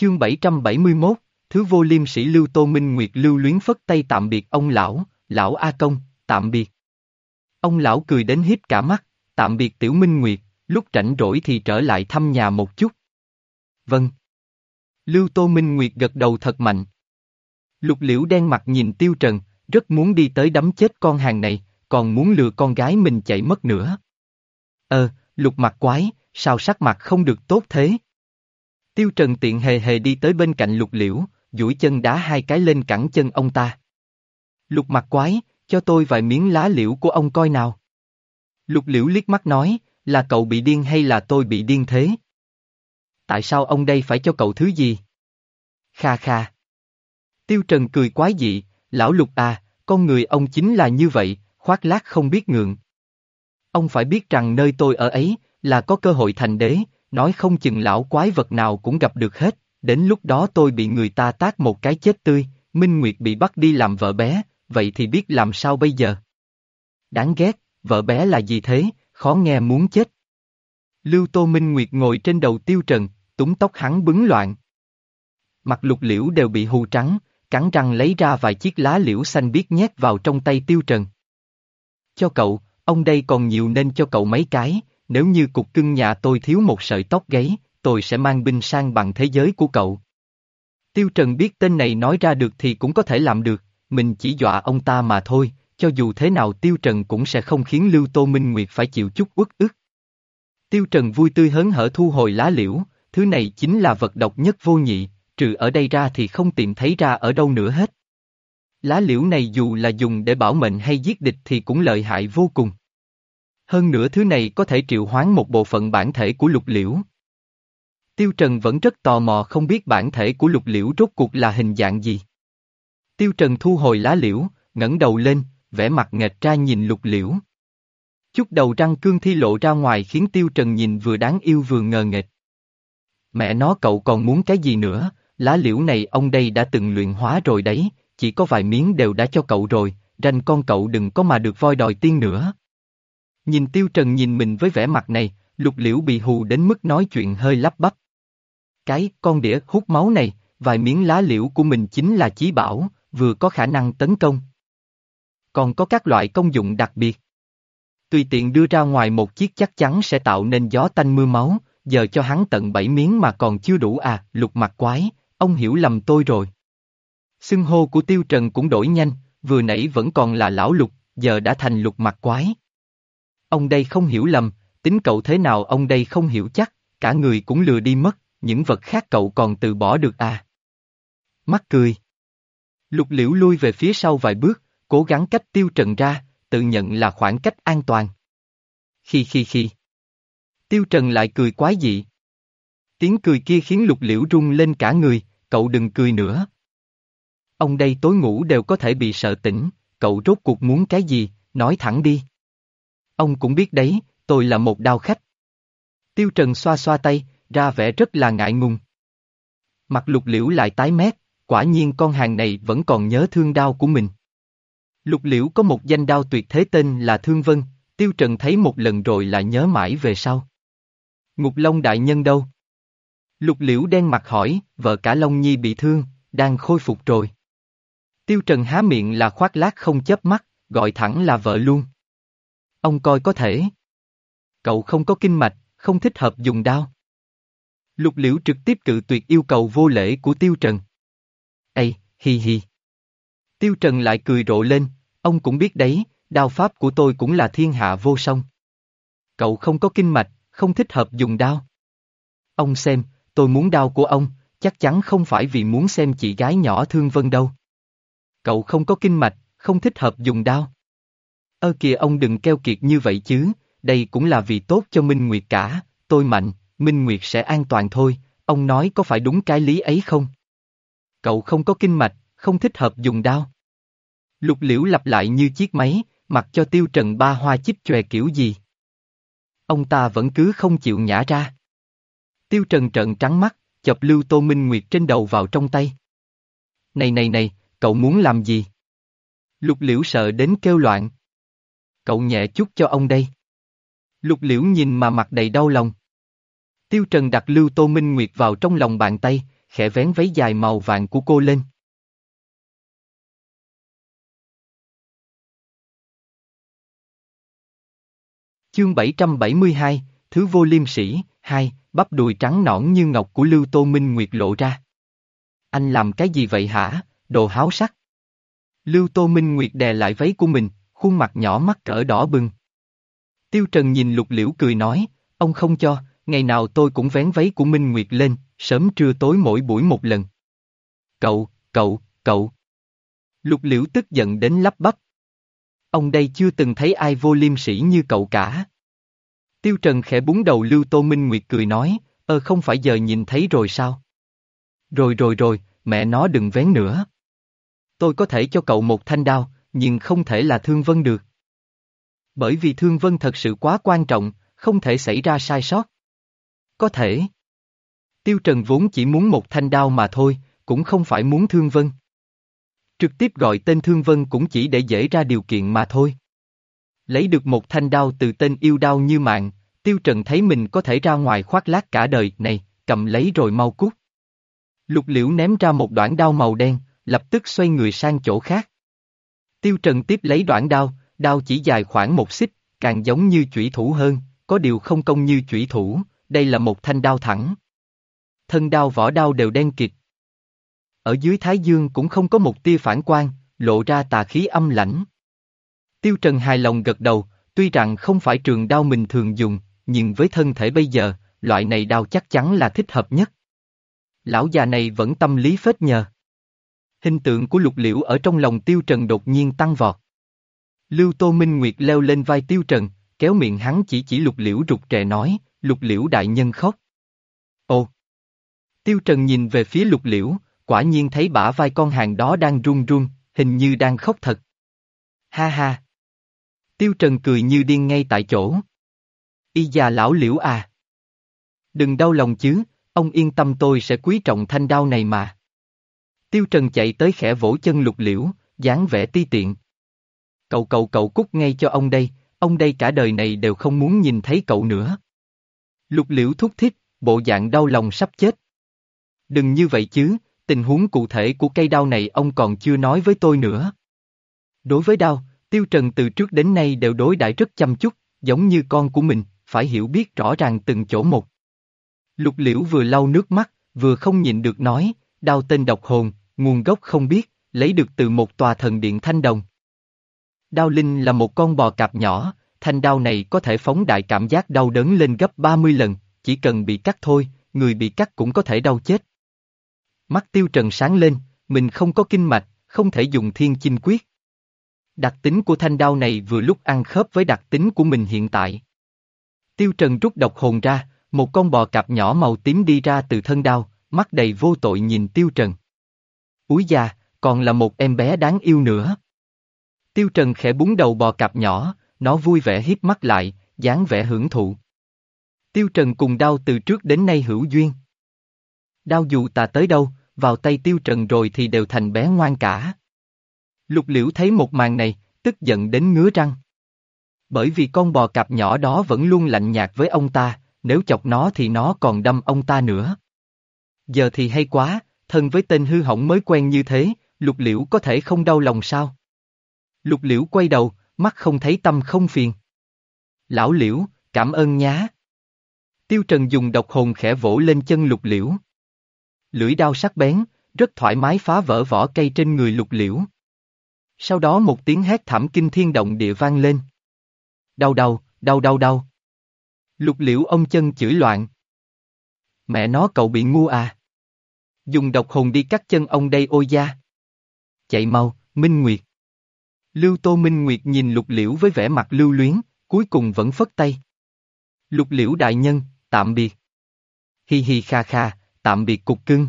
Chương 771, Thứ vô liêm sĩ Lưu Tô Minh Nguyệt lưu luyến phất tay tạm biệt ông lão, lão A Công, tạm biệt. Ông lão cười đến hiếp cả mắt, tạm biệt Tiểu Minh Nguyệt, lúc rảnh rỗi thì trở lại thăm nhà một chút. Vâng. Lưu Tô Minh Nguyệt gật đầu thật mạnh. Lục liễu đen mặt nhìn Tiêu Trần, rất muốn đi tới đấm chết con hàng này, còn muốn lừa con gái mình chạy mất nữa. Ờ, lục mặt quái, sao sắc mặt không được tốt thế? Tiêu Trần tiện hề hề đi tới bên cạnh lục liễu, duỗi chân đá hai cái lên cẳng chân ông ta. Lục mặt quái, cho tôi vài miếng lá liễu của ông coi nào. Lục liễu liếc mắt nói, là cậu bị điên hay là tôi bị điên thế? Tại sao ông đây phải cho cậu thứ gì? Kha kha. Tiêu Trần cười quái dị, lão lục à, con người ông chính là như vậy, khoác lác không biết ngượng. Ông phải biết rằng nơi tôi ở ấy, là có cơ hội thành đế, nói không chừng lão quái vật nào cũng gặp được hết, đến lúc đó tôi bị người ta tác một cái chết tươi, Minh Nguyệt bị bắt đi làm vợ bé, vậy thì biết làm sao bây giờ? Đáng ghét, vợ bé là gì thế, khó nghe muốn chết. Lưu Tô Minh Nguyệt ngồi trên đầu tiêu trần, túng tóc hắn bứng loạn. Mặt lục liễu đều bị hù trắng, cắn răng lấy ra vài chiếc lá liễu xanh biếc nhét vào trong tay tiêu trần. Cho cậu, ông đây còn nhiều nên cho cậu mấy cái, nếu như cục cưng nhà tôi thiếu một sợi tóc gáy, tôi sẽ mang binh sang bằng thế giới của cậu. Tiêu Trần biết tên này nói ra được thì cũng có thể làm được, mình chỉ dọa ông ta mà thôi, cho dù thế nào Tiêu Trần cũng sẽ không khiến Lưu Tô Minh Nguyệt phải chịu chút uất ức. Tiêu Trần vui tươi hớn hở thu hồi lá liễu, thứ này chính là vật độc nhất vô nhị, trừ ở đây ra thì không tìm thấy ra ở đâu nữa hết. Lá liễu này dù là dùng để bảo mệnh hay giết địch thì cũng lợi hại vô cùng. Hơn nữa thứ này có thể triệu hoán một bộ phận bản thể của lục liễu. Tiêu Trần vẫn rất tò mò không biết bản thể của lục liễu rốt cuộc là hình dạng gì. Tiêu Trần thu hồi lá liễu, ngẩng đầu lên, vẻ mặt nghệch ra nhìn lục liễu. Chút đầu răng cương thi lộ ra ngoài khiến Tiêu Trần nhìn vừa đáng yêu vừa ngờ nghệch. Mẹ nó cậu còn muốn cái gì nữa, lá liễu này ông đây đã từng luyện hóa rồi đấy, chỉ có vài miếng đều đã cho cậu rồi, ranh con cậu đừng có mà được voi đòi tiên nữa. Nhìn Tiêu Trần nhìn mình với vẻ mặt này, lục liễu bị hù đến mức nói chuyện hơi lắp bắp. Cái, con đĩa hút máu này, vài miếng lá liễu của mình chính là chí bảo, vừa có khả năng tấn công. Còn có các loại công dụng đặc biệt. Tùy tiện đưa ra ngoài một chiếc chắc chắn sẽ tạo nên gió tanh mưa máu, giờ cho hắn tận bảy miếng mà còn chưa đủ à, lục mặt quái, ông hiểu lầm tôi rồi. Xưng hô của Tiêu Trần cũng đổi nhanh, vừa nãy vẫn còn là lão lục, giờ đã thành lục mặt quái. Ông đây không hiểu lầm, tính cậu thế nào ông đây không hiểu chắc, cả người cũng lừa đi mất, những vật khác cậu còn từ bỏ được à. Mắt cười. Lục liễu lui về phía sau vài bước, cố gắng cách tiêu trần ra, tự nhận là khoảng cách an toàn. Khi khi khi. Tiêu trần lại cười quái dị. Tiếng cười kia khiến lục liễu rung lên cả người, cậu đừng cười nữa. Ông đây tối ngủ đều có thể bị sợ tỉnh, cậu rốt cuộc muốn cái gì, nói thẳng đi. Ông cũng biết đấy, tôi là một đao khách. Tiêu Trần xoa xoa tay, ra vẻ rất là ngại ngùng. Mặt lục liễu lại tái mét, quả nhiên con hàng này vẫn còn nhớ thương đao của mình. Lục liễu có một danh đao tuyệt thế tên là Thương Vân, Tiêu Trần thấy một lần rồi là nhớ mãi về sau. Ngục Long đại nhân đâu? Lục liễu đen mặt hỏi, vợ cả Long Nhi bị thương, đang khôi phục rồi. Tiêu Trần há miệng là khoác lác không chớp mắt, gọi thẳng là vợ luôn. Ông coi có thể. Cậu không có kinh mạch, không thích hợp dùng đao. Lục liễu trực tiếp cự tuyệt yêu cầu vô lễ của Tiêu Trần. Ây, hi hi. Tiêu Trần lại cười rộ lên, ông cũng biết đấy, đao pháp của tôi cũng là thiên hạ vô song. Cậu không có kinh mạch, không thích hợp dùng đao. Ông xem, tôi muốn đao của ông, chắc chắn không phải vì muốn xem chị gái nhỏ thương vân đâu. Cậu không có kinh mạch, không thích hợp dùng đao. Ơ kìa ông đừng keo kiệt như vậy chứ, đây cũng là vì tốt cho Minh Nguyệt cả, tôi mạnh, Minh Nguyệt sẽ an toàn thôi, ông nói có phải đúng cái lý ấy không? Cậu không có kinh mạch, không thích hợp dùng đao. Lục liễu lặp lại như chiếc máy, mặc cho tiêu trần ba hoa chích chòe kiểu gì. Ông ta vẫn cứ không chịu nhả ra. Tiêu trần trợn trắng mắt, chọc lưu tô minh nguyệt trên đầu vào trong tay. Này này này, cậu muốn làm gì? Lục liễu sợ đến kêu loạn. Cậu nhẹ chút cho ông đây. Lục liễu nhìn mà mặt đầy đau lòng. Tiêu Trần đặt Lưu Tô Minh Nguyệt vào trong lòng bàn tay, khẽ vén váy dài màu vàng của cô lên. Chương 772, Thứ vô liêm sĩ, 2, bắp đùi trắng nõn như ngọc của Lưu Tô Minh Nguyệt lộ ra. Anh làm cái gì vậy hả, đồ háo sắc? Lưu Tô Minh Nguyệt đè lại váy của mình, khuôn mặt nhỏ mắt cỡ đỏ bừng. Tiêu Trần nhìn lục liễu cười nói, ông không cho, ngày nào tôi cũng vén váy của Minh Nguyệt lên, sớm trưa tối mỗi buổi một lần. Cậu, cậu, cậu. Lục liễu tức giận đến lắp bắp. Ông đây chưa từng thấy ai vô liêm sĩ như cậu cả. Tiêu Trần khẽ búng đầu Lưu Tô Minh Nguyệt cười nói, ơ không phải giờ nhìn thấy rồi sao? Rồi rồi rồi, mẹ nó đừng vén nữa. Tôi có thể cho cậu một thanh đao, nhưng không thể là Thương Vân được. Bởi vì Thương Vân thật sự quá quan trọng, không thể xảy ra sai sót. Có thể. Tiêu Trần vốn chỉ muốn một thanh đao mà thôi, cũng không phải muốn Thương Vân. Trực tiếp gọi tên Thương Vân cũng chỉ để dễ ra điều kiện mà thôi. Lấy được một thanh đao từ tên yêu đao như mạng, Tiêu Trần thấy mình có thể ra ngoài khoác lác cả đời này, cầm lấy rồi mau cút. Lục liễu ném ra một đoạn đao màu đen, lập tức xoay người sang chỗ khác. Tiêu Trần tiếp lấy đoạn đao, đao chỉ dài khoảng một xích, càng giống như chủy thủ hơn, có điều không công như chủy thủ, đây là một thanh đao thẳng. Thân đao vỏ đao đều đen kịt. Ở dưới thái dương cũng không có một tia phản quang, lộ ra tà khí âm lãnh. Tiêu Trần hài lòng gật đầu, tuy rằng không phải trường đao mình thường dùng, nhưng với thân thể bây giờ, loại này đao chắc chắn là thích hợp nhất. Lão già này vẫn tâm lý phết nhờ. Hình tượng của lục liễu ở trong lòng Tiêu Trần đột nhiên tăng vọt. Lưu Tô Minh Nguyệt leo lên vai Tiêu Trần, kéo miệng hắn chỉ chỉ lục liễu rụt rè nói, lục liễu đại nhân khóc. Ồ! Tiêu Trần nhìn về phía lục liễu, quả nhiên thấy bả vai con hàng đó đang run run, hình như đang khóc thật. Ha ha! Tiêu Trần cười như điên ngay tại chỗ. Y già lão liễu à! Đừng đau lòng chứ, ông yên tâm tôi sẽ quý trọng thanh đao này mà. Tiêu Trần chạy tới khẽ vỗ chân lục liễu, dáng vẻ ti tiện. Cậu cậu cậu cút ngay cho ông đây, ông đây cả đời này đều không muốn nhìn thấy cậu nữa. Lục liễu thúc thích, bộ dạng đau lòng sắp chết. Đừng như vậy chứ, tình huống cụ thể của cây đao này ông còn chưa nói với tôi nữa. Đối với đao, Tiêu Trần từ trước đến nay đều đối đãi rất chăm chút, giống như con của mình, phải hiểu biết rõ ràng từng chỗ một. Lục liễu vừa lau nước mắt, vừa không nhịn được nói, đao tên độc hồn, nguồn gốc không biết, lấy được từ một tòa thần điện thanh đồng. Đao linh là một con bò cạp nhỏ, thanh đao này có thể phóng đại cảm giác đau đớn lên gấp 30 lần, chỉ cần bị cắt thôi, người bị cắt cũng có thể đau chết. Mắt tiêu trần sáng lên, mình không có kinh mạch, không thể dùng thiên chinh quyết. Đặc tính của thanh đao này vừa lúc ăn khớp với đặc tính của mình hiện tại. Tiêu trần rút độc hồn ra, một con bò cạp nhỏ màu tím đi ra từ thân đao, mắt đầy vô tội nhìn tiêu trần. Úi già, còn là một em bé đáng yêu nữa. Tiêu Trần khẽ búng đầu bò cạp nhỏ, nó vui vẻ hiếp mắt lại, dáng vẻ hưởng thụ. Tiêu Trần cùng đau từ trước đến nay hữu duyên. Đau dù tà tới đâu, vào tay Tiêu Trần rồi thì đều thành bé ngoan cả. Lục liễu thấy một màn này, tức giận đến ngứa răng. Bởi vì con bò cạp nhỏ đó vẫn luôn lạnh nhạt với ông ta, nếu chọc nó thì nó còn đâm ông ta nữa. Giờ thì hay quá, thân với tên hư hỏng mới quen như thế, lục liễu có thể không đau lòng sao? Lục liễu quay đầu, mắt không thấy tâm không phiền. Lão liễu, cảm ơn nhá. Tiêu Trần dùng độc hồn khẽ vỗ lên chân lục liễu. Lưỡi đao sắc bén, rất thoải mái phá vỡ vỏ cây trên người lục liễu. Sau đó một tiếng hét thảm kinh thiên động địa vang lên. Đau đau, đau đau đau. Lục liễu ông chân chửi loạn. Mẹ nó cậu bị ngu à. Dùng độc hồn đi cắt chân ông đây ôi da. Chạy mau, Minh Nguyệt. Lưu Tô Minh Nguyệt nhìn lục liễu với vẻ mặt lưu luyến, cuối cùng vẫn phất tay. Lục liễu đại nhân, tạm biệt. Hi hi kha kha, tạm biệt cục cưng.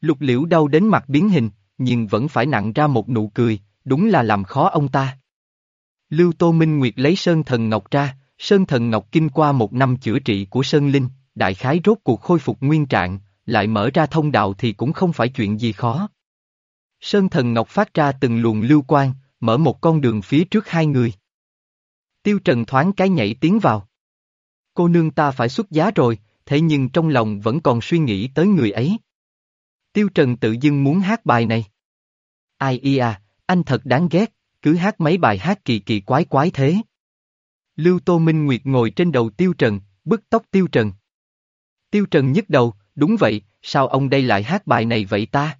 Lục liễu đau đến mặt biến hình, nhưng vẫn phải nặng ra một nụ cười, đúng là làm khó ông ta. Lưu Tô Minh Nguyệt lấy Sơn Thần Ngọc ra, Sơn Thần Ngọc kinh qua một năm chữa trị của Sơn Linh, đại khái rốt cuộc khôi phục nguyên trạng, lại mở ra thông đạo thì cũng không phải chuyện gì khó. Sơn Thần Ngọc phát ra từng luồng lưu quang, mở một con đường phía trước hai người. Tiêu Trần thoáng cái nhảy tiến vào. Cô nương ta phải xuất giá rồi, thế nhưng trong lòng vẫn còn suy nghĩ tới người ấy. Tiêu Trần tự dưng muốn hát bài này. Ai ia, à, anh thật đáng ghét, cứ hát mấy bài hát kỳ kỳ quái quái thế. Lưu Tô Minh Nguyệt ngồi trên đầu Tiêu Trần, bức tóc Tiêu Trần. Tiêu Trần nhức đầu, đúng vậy, sao ông đây lại hát bài này vậy ta?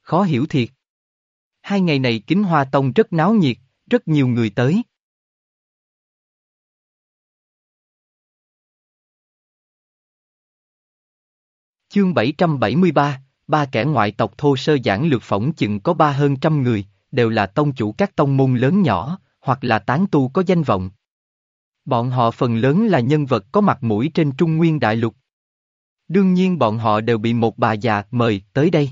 Khó hiểu thiệt. Hai ngày này kính hoa tông rất náo nhiệt, rất nhiều người tới. Chương 773, ba kẻ ngoại tộc thô sơ giảng lược phỏng chừng có ba hơn trăm người, đều là tông chủ các tông môn lớn nhỏ, hoặc là tán tu có danh vọng. Bọn họ phần lớn là nhân vật có mặt mũi trên Trung Nguyên Đại Lục. Đương nhiên bọn họ đều bị một bà già mời tới đây.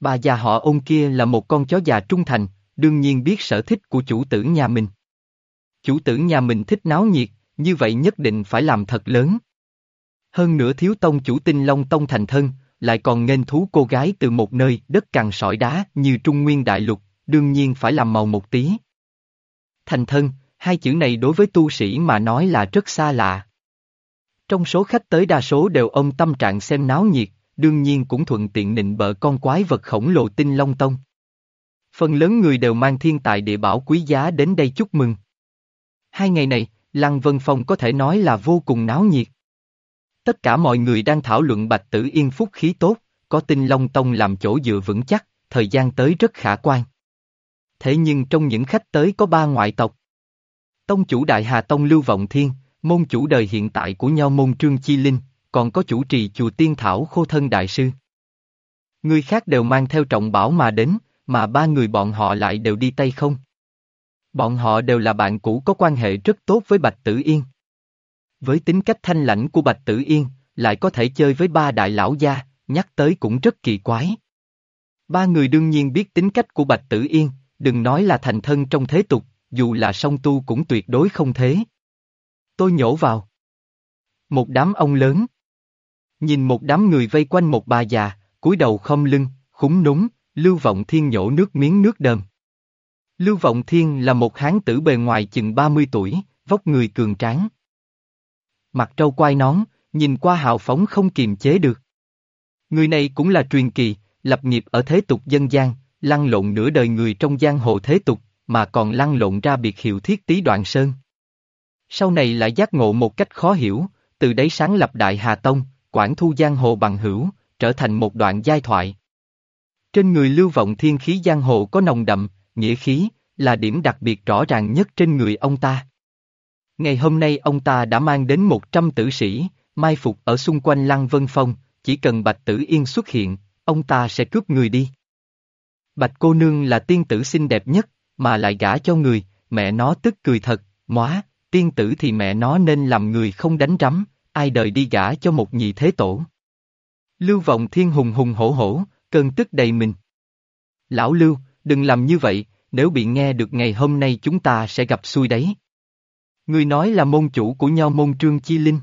Bà già họ ông kia là một con chó già trung thành, đương nhiên biết sở thích của chủ tử nhà mình. Chủ tử nhà mình thích náo nhiệt, như vậy nhất định phải làm thật lớn. Hơn nữa thiếu tông chủ tinh long tông thành thân, lại còn nghênh thú cô gái từ một nơi đất cằn sỏi đá như Trung Nguyên Đại Lục, đương nhiên phải làm màu một tí. Thành thân, hai chữ này đối với tu sĩ mà nói là rất xa lạ. Trong số khách tới đa số đều ôm tâm trạng xem náo nhiệt, đương nhiên cũng thuận tiện nịnh bợ con quái vật khổng lồ tinh long tông. Phần lớn người đều mang thiên tài địa bảo quý giá đến đây chúc mừng. Hai ngày này, Lăng Vân Phong có thể nói là vô cùng náo nhiệt. Tất cả mọi người đang thảo luận Bạch Tử Yên phúc khí tốt, có tinh Long Tông làm chỗ dựa vững chắc, thời gian tới rất khả quan. Thế nhưng trong những khách tới có ba ngoại tộc. Tông chủ Đại Hà Tông Lưu Vọng Thiên, môn chủ đời hiện tại của Nho Môn Trương Chi Linh, còn có chủ trì chùa Tiên Thảo Khô Thân Đại Sư. Người khác đều mang theo trọng bảo mà đến, mà ba người bọn họ lại đều đi tay không. Bọn họ đều là bạn cũ có quan hệ rất tốt với Bạch Tử Yên. Với tính cách thanh lãnh của Bạch Tử Yên, lại có thể chơi với ba đại lão gia, nhắc tới cũng rất kỳ quái. Ba người đương nhiên biết tính cách của Bạch Tử Yên, đừng nói là thành thân trong thế tục, dù là song tu cũng tuyệt đối không thế. Tôi nhổ vào. Một đám ông lớn. Nhìn một đám người vây quanh một bà già, cúi đầu không lưng, khúng núng, Lưu Vọng Thiên nhổ nước miếng nước đờm. Lưu Vọng Thiên là một hán tử bề ngoài chừng 30 tuổi, vóc người cường tráng. Mặt trâu quai nón, nhìn qua hào phóng không kiềm chế được. Người này cũng là truyền kỳ, lập nghiệp ở thế tục dân gian, lăn lộn nửa đời người trong giang hồ thế tục, mà còn lăn lộn ra biệt hiệu thiết tí đoạn sơn. Sau này lại giác ngộ một cách khó hiểu, từ đấy sáng lập Đại Hà Tông, quản thu giang hồ bằng hữu, trở thành một đoạn giai thoại. Trên người lưu vọng thiên khí giang hồ có nồng đậm, nghĩa khí, là điểm đặc biệt rõ ràng nhất trên người ông ta. Ngày hôm nay ông ta đã mang đến 100 tử sĩ, mai phục ở xung quanh Lăng Vân Phong, chỉ cần Bạch Tử Yên xuất hiện, ông ta sẽ cướp người đi. Bạch cô nương là tiên tử xinh đẹp nhất, mà lại gả cho người, mẹ nó tức cười thật, móa, tiên tử thì mẹ nó nên làm người không đánh rắm, ai đời đi gả cho một nhị thế tổ. Lưu vọng thiên hùng hùng hổ hổ, cơn tức đầy mình. Lão Lưu, đừng làm như vậy, nếu bị nghe được ngày hôm nay chúng ta sẽ gặp xui đấy. Người nói là môn chủ của nho môn Trương Chi Linh.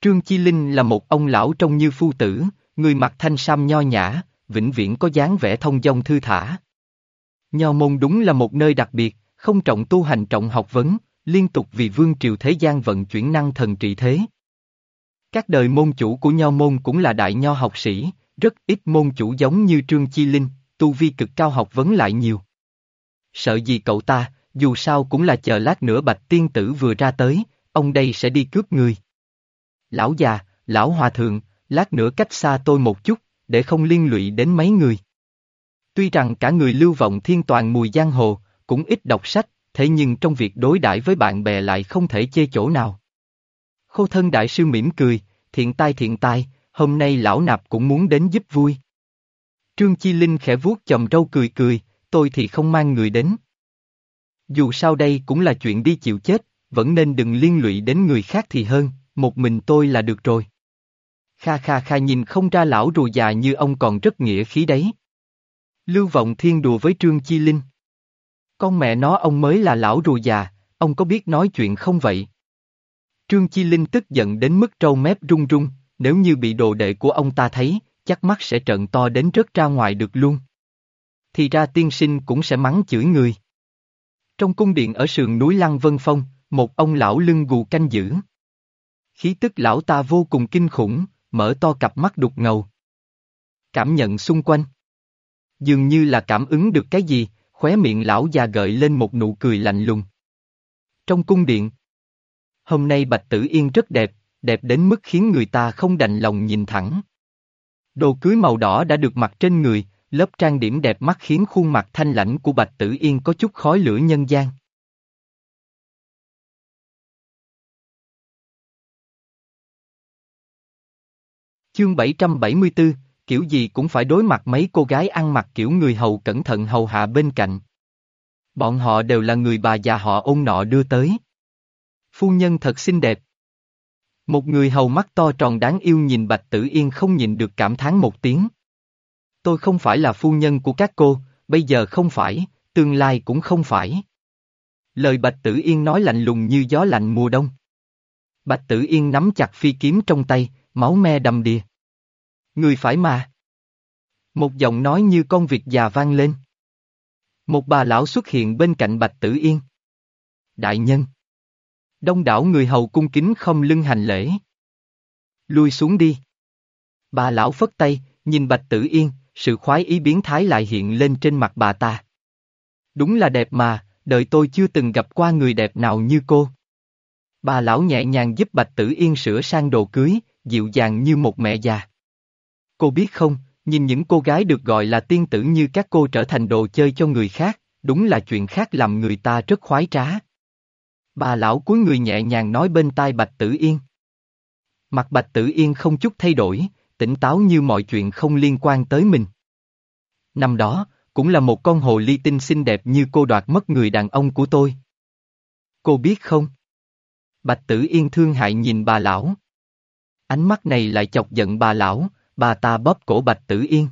Trương Chi Linh là một ông lão trông như phu tử, người mặc thanh sam nho nhã, vĩnh viễn có dáng vẻ thông dong thư thả. Nho môn đúng là một nơi đặc biệt, không trọng tu hành trọng học vấn, liên tục vì vương triều thế gian vận chuyển năng thần trị thế. Các đời môn chủ của nho môn cũng là đại nho học sĩ, rất ít môn chủ giống như Trương Chi Linh, tu vi cực cao học vấn lại nhiều. Sợ gì cậu ta, dù sao cũng là chờ lát nữa bạch tiên tử vừa ra tới, ông đây sẽ đi cướp người. Lão già, lão hòa thượng, lát nữa cách xa tôi một chút, để không liên lụy đến mấy người. Tuy rằng cả người lưu vọng thiên toàn mùi giang hồ, cũng ít đọc sách, thế nhưng trong việc đối đãi với bạn bè lại không thể chê chỗ nào. Khô thân đại sư mỉm cười, thiện tai thiện tai, hôm nay lão nạp cũng muốn đến giúp vui. Trương Chi Linh khẽ vuốt chầm râu cười cười, tôi thì không mang người đến. Dù sao đây cũng là chuyện đi chịu chết, vẫn nên đừng liên lụy đến người khác thì hơn, một mình tôi là được rồi. Kha kha kha nhìn không ra lão rùa già như ông còn rất nghĩa khí đấy. Lưu vọng thiên đùa với Trương Chi Linh. Con mẹ nó ông mới là lão rùa già, ông có biết nói chuyện không vậy? Trương Chi Linh tức giận đến mức trâu mép rung rung, nếu như bị đồ đệ của ông ta thấy, chắc mắt sẽ trợn to đến rớt ra ngoài được luôn. Thì ra tiên sinh cũng sẽ mắng chửi người. Trong cung điện ở sườn núi Lăng Vân Phong, một ông lão lưng gù canh giữ. Khí tức lão ta vô cùng kinh khủng, mở to cặp mắt đục ngầu. Cảm nhận xung quanh. Dường như là cảm ứng được cái gì, khóe miệng lão già gợi lên một nụ cười lạnh lùng. Trong cung điện. Hôm nay Bạch Tử Yên rất đẹp, đẹp đến mức khiến người ta không đành lòng nhìn thẳng. Đồ cưới màu đỏ đã được mặc trên người, lớp trang điểm đẹp mắt khiến khuôn mặt thanh lãnh của Bạch Tử Yên có chút khói lửa nhân gian. Chương 774, kiểu gì cũng phải đối mặt mấy cô gái ăn mặc kiểu người hầu cẩn thận hầu hạ bên cạnh. Bọn họ đều là người bà già họ ôn nọ đưa tới. Phu nhân thật xinh đẹp. Một người hầu mắt to tròn đáng yêu nhìn Bạch Tử Yên không nhìn được cảm thán một tiếng. Tôi không phải là phu nhân của các cô, bây giờ không phải, tương lai cũng không phải. Lời Bạch Tử Yên nói lạnh lùng như gió lạnh mùa đông. Bạch Tử Yên nắm chặt phi kiếm trong tay, máu me đầm đìa. Người phải mà. Một giọng nói như con việc già vang lên. Một bà lão xuất hiện bên cạnh Bạch Tử Yên. Đại nhân. Đông đảo người hầu cung kính không lưng hành lễ. Lui xuống đi. Bà lão phất tay, nhìn Bạch Tử Yên, sự khoái ý biến thái lại hiện lên trên mặt bà ta. Đúng là đẹp mà, đời tôi chưa từng gặp qua người đẹp nào như cô. Bà lão nhẹ nhàng giúp Bạch Tử Yên sửa sang đồ cưới, dịu dàng như một mẹ già. Cô biết không, nhìn những cô gái được gọi là tiên tử như các cô trở thành đồ chơi cho người khác, đúng là chuyện khác làm người ta rất khoái trá. Bà lão cuối người nhẹ nhàng nói bên tai Bạch Tử Yên. Mặt Bạch Tử Yên không chút thay đổi, tỉnh táo như mọi chuyện không liên quan tới mình. Năm đó, cũng là một con hồ ly tinh xinh đẹp như cô đoạt mất người đàn ông của tôi. Cô biết không? Bạch Tử Yên thương hại nhìn bà lão. Ánh mắt này lại chọc giận bà lão, bà ta bóp cổ Bạch Tử Yên.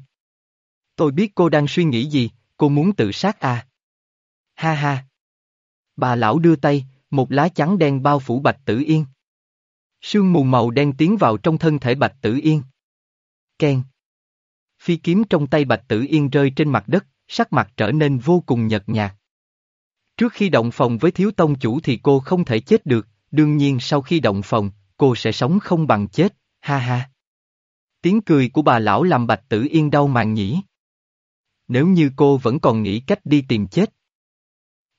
Tôi biết cô đang suy nghĩ gì, cô muốn tự sát à? Ha ha. Bà lão đưa tay, một lá trắng đen bao phủ Bạch Tử Yên. Sương mù màu đen tiến vào trong thân thể Bạch Tử Yên. Ken. Phi kiếm trong tay Bạch Tử Yên rơi trên mặt đất, sắc mặt trở nên vô cùng nhợt nhạt. Trước khi động phòng với thiếu tông chủ thì cô không thể chết được, đương nhiên sau khi động phòng, cô sẽ sống không bằng chết, ha ha. Tiếng cười của bà lão làm Bạch Tử Yên đau màng nhỉ. Nếu như cô vẫn còn nghĩ cách đi tìm chết,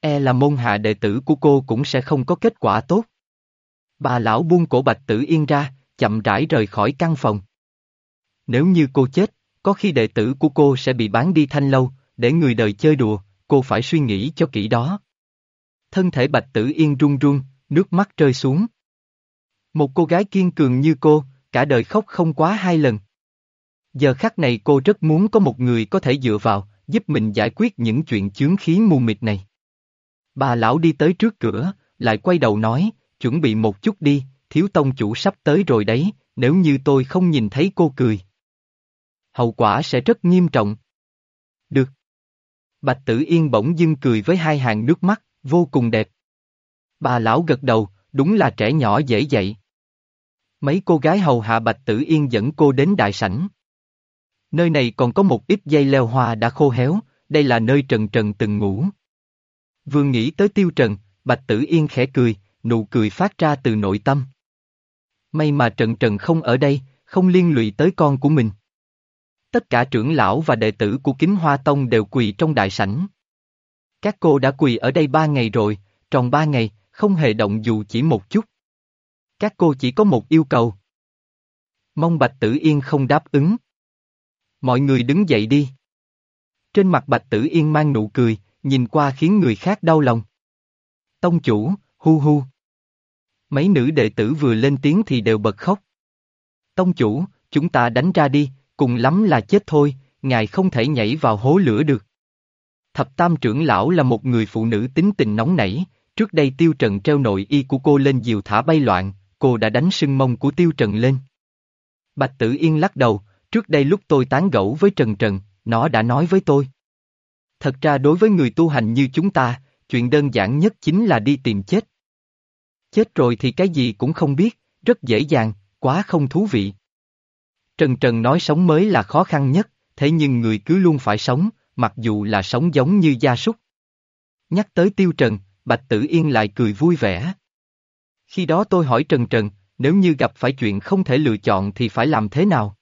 e là môn hạ đệ tử của cô cũng sẽ không có kết quả tốt. Bà lão buông cổ Bạch Tử Yên ra, chậm rãi rời khỏi căn phòng. Nếu như cô chết, có khi đệ tử của cô sẽ bị bán đi thanh lâu, để người đời chơi đùa, cô phải suy nghĩ cho kỹ đó. Thân thể Bạch Tử Yên run run, nước mắt rơi xuống. Một cô gái kiên cường như cô, cả đời khóc không quá hai lần. Giờ khắc này cô rất muốn có một người có thể dựa vào, giúp mình giải quyết những chuyện chướng khí mù mịt này. Bà lão đi tới trước cửa, lại quay đầu nói, chuẩn bị một chút đi, thiếu tông chủ sắp tới rồi đấy, nếu như tôi không nhìn thấy cô cười. Hậu quả sẽ rất nghiêm trọng. Được. Bạch Tử Yên bỗng dưng cười với hai hàng nước mắt, vô cùng đẹp. Bà lão gật đầu, đúng là trẻ nhỏ dễ dạy. Mấy cô gái hầu hạ Bạch Tử Yên dẫn cô đến đại sảnh. Nơi này còn có một ít dây leo hoa đã khô héo, đây là nơi Trần Trần từng ngủ. Vừa nghĩ tới Tiêu Trần, Bạch Tử Yên khẽ cười, nụ cười phát ra từ nội tâm. May mà Trần Trần không ở đây, không liên lụy tới con của mình. Tất cả trưởng lão và đệ tử của Kính Hoa Tông đều quỳ trong đại sảnh. Các cô đã quỳ ở đây ba ngày rồi, tròn ba ngày, không hề động dù chỉ một chút. Các cô chỉ có một yêu cầu. Mong Bạch Tử Yên không đáp ứng. Mọi người đứng dậy đi. Trên mặt Bạch Tử Yên mang nụ cười, nhìn qua khiến người khác đau lòng. Tông chủ, hu hu. Mấy nữ đệ tử vừa lên tiếng thì đều bật khóc. Tông chủ, chúng ta đánh ra đi, cùng lắm là chết thôi, ngài không thể nhảy vào hố lửa được. Thập tam trưởng lão là một người phụ nữ tính tình nóng nảy, trước đây tiêu trần treo nội y của cô lên diều thả bay loạn, cô đã đánh sưng mông của tiêu trần lên. Bạch tử yên lắc đầu, trước đây lúc tôi tán gẫu với Trần Trần, nó đã nói với tôi. Thật ra đối với người tu hành như chúng ta, chuyện đơn giản nhất chính là đi tìm chết. Chết rồi thì cái gì cũng không biết, rất dễ dàng, quá không thú vị. Trần Trần nói sống mới là khó khăn nhất, thế nhưng người cứ luôn phải sống, mặc dù là sống giống như gia súc. Nhắc tới Tiêu Trần, Bạch Tử Yên lại cười vui vẻ. Khi đó tôi hỏi Trần Trần, nếu như gặp phải chuyện không thể lựa chọn thì phải làm thế nào?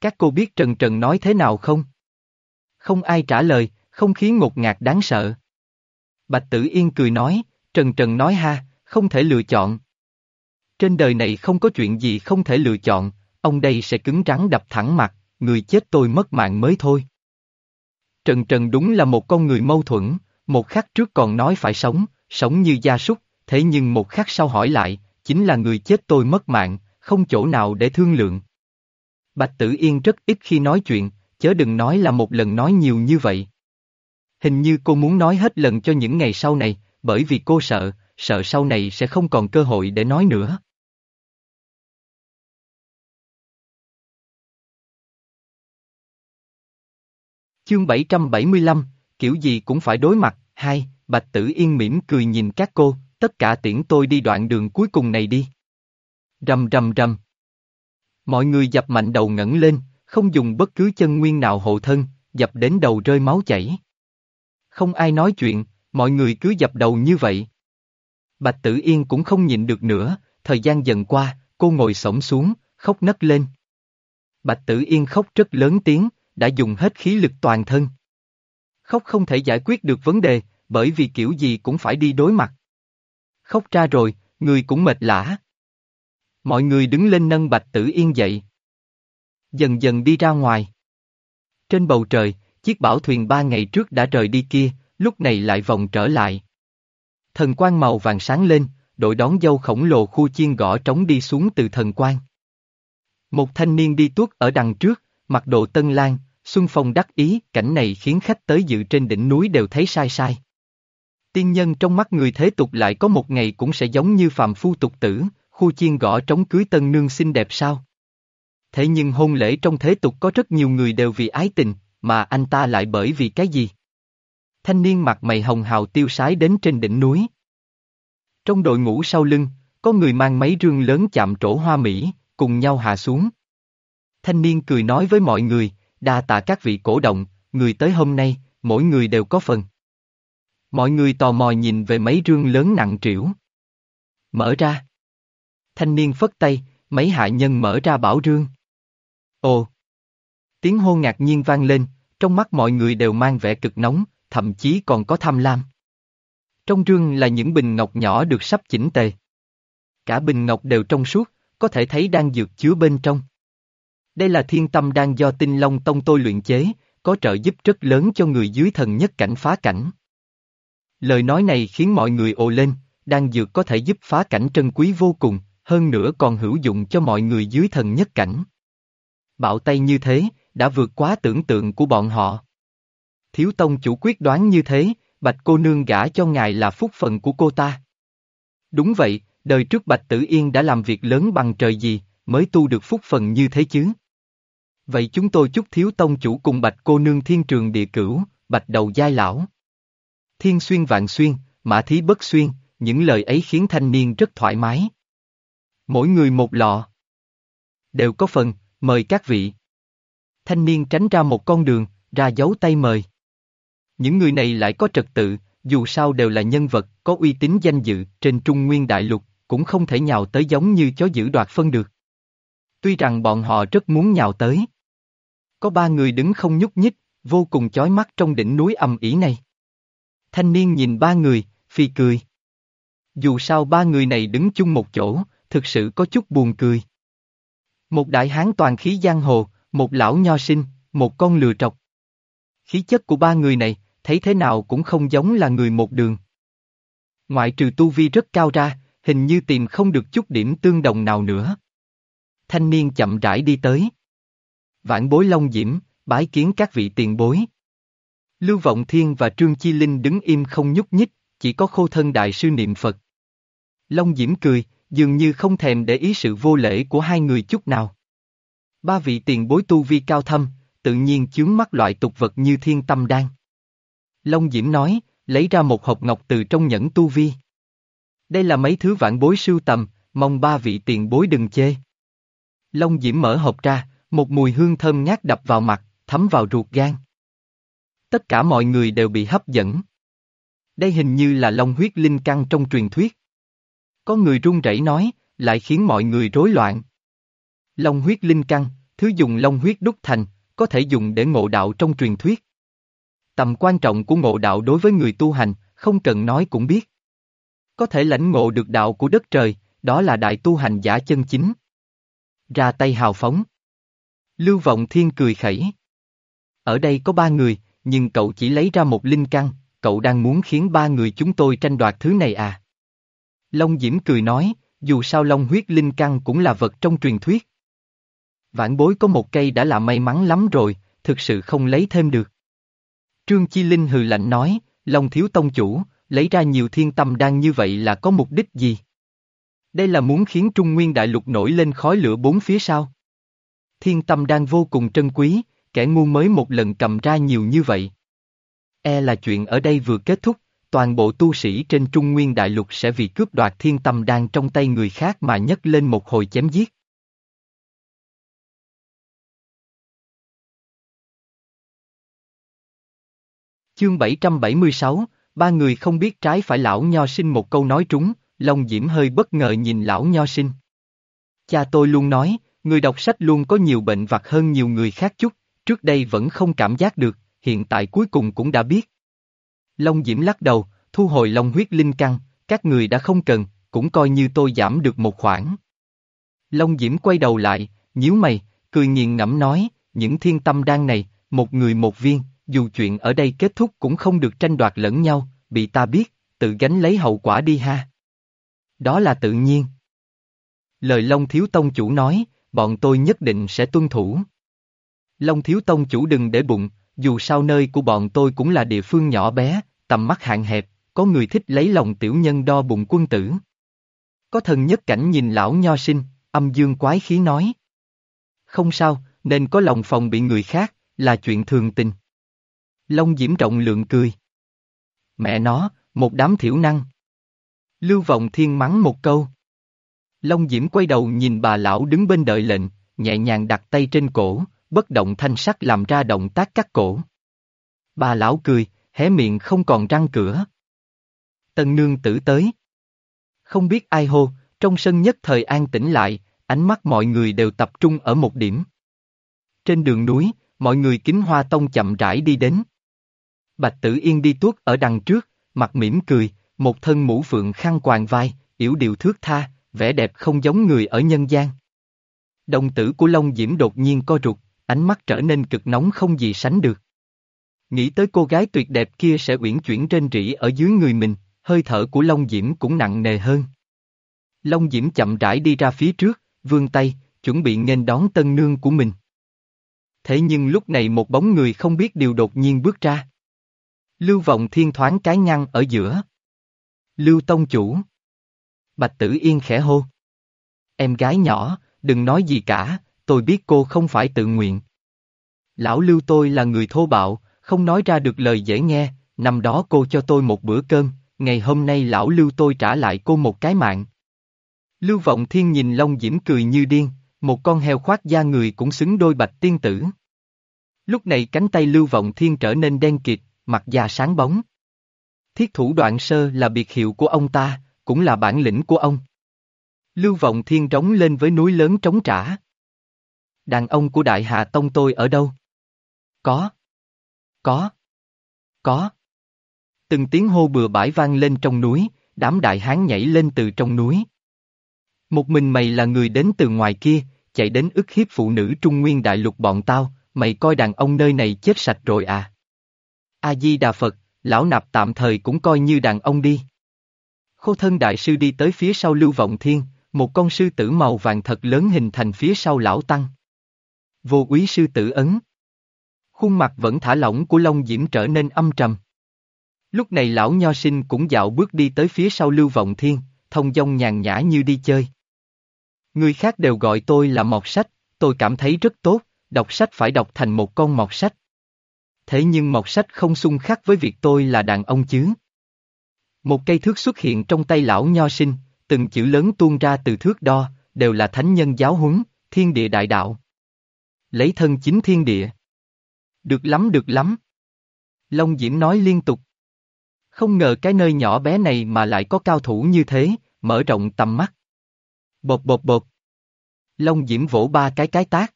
Các cô biết Trần Trần nói thế nào không? Không ai trả lời, không khí ngột ngạt đáng sợ. Bạch Tử Yên cười nói, Trần Trần nói ha, không thể lựa chọn. Trên đời này không có chuyện gì không thể lựa chọn, ông đây sẽ cứng rắn đập thẳng mặt, người chết tôi mất mạng mới thôi. Trần Trần đúng là một con người mâu thuẫn, một khắc trước còn nói phải sống, sống như gia súc, thế nhưng một khắc sau hỏi lại, chính là người chết tôi mất mạng, không chỗ nào để thương lượng. Bạch Tử Yên rất ít khi nói chuyện, chớ đừng nói là một lần nói nhiều như vậy. Hình như cô muốn nói hết lần cho những ngày sau này, bởi vì cô sợ, sợ sau này sẽ không còn cơ hội để nói nữa. Chương 775, kiểu gì cũng phải đối mặt, hai, Bạch Tử Yên mỉm cười nhìn các cô, tất cả tiễn tôi đi đoạn đường cuối cùng này đi. Rầm rầm rầm. Mọi người dập mạnh đầu ngẩng lên, không dùng bất cứ chân nguyên nào hộ thân, dập đến đầu rơi máu chảy. Không ai nói chuyện, mọi người cứ dập đầu như vậy. Bạch Tử Yên cũng không nhịn được nữa, thời gian dần qua, cô ngồi xổm xuống, khóc nấc lên. Bạch Tử Yên khóc rất lớn tiếng, đã dùng hết khí lực toàn thân. Khóc không thể giải quyết được vấn đề, bởi vì kiểu gì cũng phải đi đối mặt. Khóc ra rồi, người cũng mệt lã. Mọi người đứng lên nâng Bạch Tử Yên dậy. Dần dần đi ra ngoài. Trên bầu trời, chiếc bảo thuyền ba ngày trước đã rời đi kia, lúc này lại vòng trở lại. Thần quang màu vàng sáng lên, đội đón dâu khổng lồ khu chiên gõ trống đi xuống từ thần quang. Một thanh niên đi tuốt ở đằng trước, mặc đồ tân lan, xuân phong đắc ý, cảnh này khiến khách tới dự trên đỉnh núi đều thấy sai sai. Tiên nhân trong mắt người thế tục lại có một ngày cũng sẽ giống như phàm phu tục tử, khu chiên gõ trống cưới tân nương xinh đẹp sao? Thế nhưng hôn lễ trong thế tục có rất nhiều người đều vì ái tình, mà anh ta lại bởi vì cái gì? Thanh niên mặt mày hồng hào tiêu sái đến trên đỉnh núi. Trong đội ngũ sau lưng, có người mang mấy rương lớn chạm trổ hoa mỹ, cùng nhau hạ xuống. Thanh niên cười nói với mọi người, đa tạ các vị cổ động, người tới hôm nay, mỗi người đều có phần. Mọi người tò mò nhìn về mấy rương lớn nặng trĩu. Mở ra. Thanh niên phất tay, mấy hạ nhân mở ra bảo rương. Ồ! Tiếng hô ngạc nhiên vang lên, trong mắt mọi người đều mang vẻ cực nóng, thậm chí còn có tham lam. Trong rương là những bình ngọc nhỏ được sắp chỉnh tề. Cả bình ngọc đều trong suốt, có thể thấy đang dược chứa bên trong. Đây là thiên tâm đang do tinh long tông tôi luyện chế, có trợ giúp rất lớn cho người dưới thần nhất cảnh phá cảnh. Lời nói này khiến mọi người ồ lên, Đan dược có thể giúp phá cảnh trân quý vô cùng, hơn nữa còn hữu dụng cho mọi người dưới thần nhất cảnh. Bạo tay như thế, đã vượt quá tưởng tượng của bọn họ. Thiếu tông chủ quyết đoán như thế, bạch cô nương gả cho ngài là phúc phận của cô ta. Đúng vậy, đời trước bạch tử yên đã làm việc lớn bằng trời gì, mới tu được phúc phần như thế chứ. Vậy chúng tôi chúc thiếu tông chủ cùng bạch cô nương thiên trường địa cửu, bạch đầu giai lão. Thiên xuyên vạn xuyên, mã thí bất xuyên, những lời ấy khiến thanh niên rất thoải mái. Mỗi người một lọ. Đều có phần, mời các vị. Thanh niên tránh ra một con đường, ra dấu tay mời. Những người này lại có trật tự, dù sao đều là nhân vật, có uy tín danh dự, trên Trung Nguyên Đại Lục, cũng không thể nhào tới giống như chó giữ đoạt phân được. Tuy rằng bọn họ rất muốn nhào tới. Có ba người đứng không nhúc nhích, vô cùng chói mắt trong đỉnh núi ầm ỉ này. Thanh niên nhìn ba người, phi cười. Dù sao ba người này đứng chung một chỗ, thực sự có chút buồn cười. Một đại hán toàn khí giang hồ, một lão nho sinh, một con lừa trọc. Khí chất của ba người này, thấy thế nào cũng không giống là người một đường. Ngoại trừ tu vi rất cao ra, hình như tìm không được chút điểm tương đồng nào nữa. Thanh niên chậm rãi đi tới. Vãn bối Long Diễm, bái kiến các vị tiền bối. Lưu Vọng Thiên và Trương Chi Linh đứng im không nhúc nhích, chỉ có khô thân đại sư niệm Phật. Long Diễm cười, dường như không thèm để ý sự vô lễ của hai người chút nào. Ba vị tiền bối tu vi cao thâm, tự nhiên chướng mắt loại tục vật như thiên tâm đan. Long Diễm nói, lấy ra một hộp ngọc từ trong nhẫn tu vi. Đây là mấy thứ vạn bối sưu tầm, mong ba vị tiền bối đừng chê. Long Diễm mở hộp ra, một mùi hương thơm ngát đập vào mặt, thấm vào ruột gan. Tất cả mọi người đều bị hấp dẫn. Đây hình như là long huyết linh căn trong truyền thuyết. Có người run rẩy nói, lại khiến mọi người rối loạn. Long huyết linh căn, thứ dùng long huyết đúc thành, có thể dùng để ngộ đạo trong truyền thuyết. Tầm quan trọng của ngộ đạo đối với người tu hành, không cần nói cũng biết. Có thể lãnh ngộ được đạo của đất trời, đó là đại tu hành giả chân chính. Ra tay hào phóng. Lưu Vọng Thiên cười khẩy. Ở đây có ba người, nhưng cậu chỉ lấy ra một linh căn, cậu đang muốn khiến ba người chúng tôi tranh đoạt thứ này à? Long Diễm cười nói, dù sao Long huyết linh căn cũng là vật trong truyền thuyết. Vãn bối có một cây đã là may mắn lắm rồi, thực sự không lấy thêm được. Trương Chi Linh hừ lạnh nói, Long thiếu tông chủ, lấy ra nhiều thiên tâm đan như vậy là có mục đích gì? Đây là muốn khiến Trung Nguyên Đại Lục nổi lên khói lửa bốn phía sau. Thiên tâm đan vô cùng trân quý, kẻ ngu mới một lần cầm ra nhiều như vậy. E là chuyện ở đây vừa kết thúc, toàn bộ tu sĩ trên Trung Nguyên Đại Lục sẽ vì cướp đoạt thiên tâm đan trong tay người khác mà nhấc lên một hồi chém giết. Chương 776, ba người không biết trái phải lão nho sinh một câu nói trúng, Long Diễm hơi bất ngờ nhìn lão nho sinh. Cha tôi luôn nói, người đọc sách luôn có nhiều bệnh vặt hơn nhiều người khác chút, trước đây vẫn không cảm giác được, hiện tại cuối cùng cũng đã biết. Long Diễm lắc đầu, thu hồi long huyết linh căn, các người đã không cần, cũng coi như tôi giảm được một khoản. Long Diễm quay đầu lại, nhíu mày, cười nghiền ngẫm nói, những thiên tâm đan này, một người một viên, dù chuyện ở đây kết thúc cũng không được tranh đoạt lẫn nhau, bị ta biết, tự gánh lấy hậu quả đi ha. Đó là tự nhiên. Lời Long Thiếu Tông chủ nói, bọn tôi nhất định sẽ tuân thủ. Long Thiếu Tông chủ đừng để bụng, dù sao nơi của bọn tôi cũng là địa phương nhỏ bé, tầm mắt hạn hẹp, có người thích lấy lòng tiểu nhân đo bụng quân tử. Có thần nhất cảnh nhìn lão nho sinh, âm dương quái khí nói. Không sao, nên có lòng phòng bị người khác, là chuyện thường tình. Long Diễm trọng lượng cười. Mẹ nó, một đám thiểu năng. Lưu Vọng Thiên mắng một câu. Long Diễm quay đầu nhìn bà lão đứng bên đợi lệnh, nhẹ nhàng đặt tay trên cổ, bất động thanh sắc làm ra động tác cắt cổ. Bà lão cười, hé miệng không còn răng cửa. Tân nương tử tới. Không biết ai hô, trong sân nhất thời an tĩnh lại, ánh mắt mọi người đều tập trung ở một điểm. Trên đường núi, mọi người kính hoa tông chậm rãi đi đến. Bạch Tử Yên đi tuốt ở đằng trước, mặt mỉm cười, một thân mũ phượng khăn quàng vai, yểu điệu thước tha, vẻ đẹp không giống người ở nhân gian. Đồng tử của Long Diễm đột nhiên co rụt, ánh mắt trở nên cực nóng không gì sánh được. Nghĩ tới cô gái tuyệt đẹp kia sẽ uyển chuyển trên rỉ ở dưới người mình, hơi thở của Long Diễm cũng nặng nề hơn. Long Diễm chậm rãi đi ra phía trước, vươn tay, chuẩn bị nghênh đón tân nương của mình. Thế nhưng lúc này một bóng người không biết điều đột nhiên bước ra. Lưu vọng thiên thoáng cái ngăn ở giữa. Lưu Tông Chủ. Bạch Tử Yên khẽ hô. Em gái nhỏ, đừng nói gì cả, tôi biết cô không phải tự nguyện. Lão Lưu tôi là người thô bạo, không nói ra được lời dễ nghe, năm đó cô cho tôi một bữa cơm, ngày hôm nay lão Lưu tôi trả lại cô một cái mạng. Lưu Vọng Thiên nhìn Long Diễm cười như điên, một con heo khoác da người cũng xứng đôi bạch tiên tử. Lúc này cánh tay Lưu Vọng Thiên trở nên đen kịt, mặt da sáng bóng. Thiết thủ đoạn sơ là biệt hiệu của ông ta, cũng là bản lĩnh của ông. Lưu Vọng Thiên trống lên với núi lớn trống trả. Đàn ông của Đại Hạ Tông tôi ở đâu? Có. Có. Có. Từng tiếng hô bừa bãi vang lên trong núi, đám đại hán nhảy lên từ trong núi. Một mình mày là người đến từ ngoài kia, chạy đến ức hiếp phụ nữ trung nguyên đại lục bọn tao, mày coi đàn ông nơi này chết sạch rồi à? A-di-đà Phật, lão nạp tạm thời cũng coi như đàn ông đi. Khô thân đại sư đi tới phía sau Lưu Vọng Thiên, một con sư tử màu vàng thật lớn hình thành phía sau lão tăng. Vô úy sư tử ấn. Khuôn mặt vẫn thả lỏng của Long Diễm trở nên âm trầm. Lúc này lão nho sinh cũng dạo bước đi tới phía sau Lưu Vọng Thiên, thông dong nhàn nhã như đi chơi. Người khác đều gọi tôi là mọt sách, tôi cảm thấy rất tốt, đọc sách phải đọc thành một con mọt sách. Thế nhưng mọt sách không xung khắc với việc tôi là đàn ông chứ. Một cây thước xuất hiện trong tay lão nho sinh, từng chữ lớn tuôn ra từ thước đo, đều là thánh nhân giáo huấn, thiên địa đại đạo. Lấy thân chính thiên địa. Được lắm được lắm. Long Diễm nói liên tục. Không ngờ cái nơi nhỏ bé này mà lại có cao thủ như thế, mở rộng tầm mắt. Bột bột bột. Long Diễm vỗ ba cái cái tác.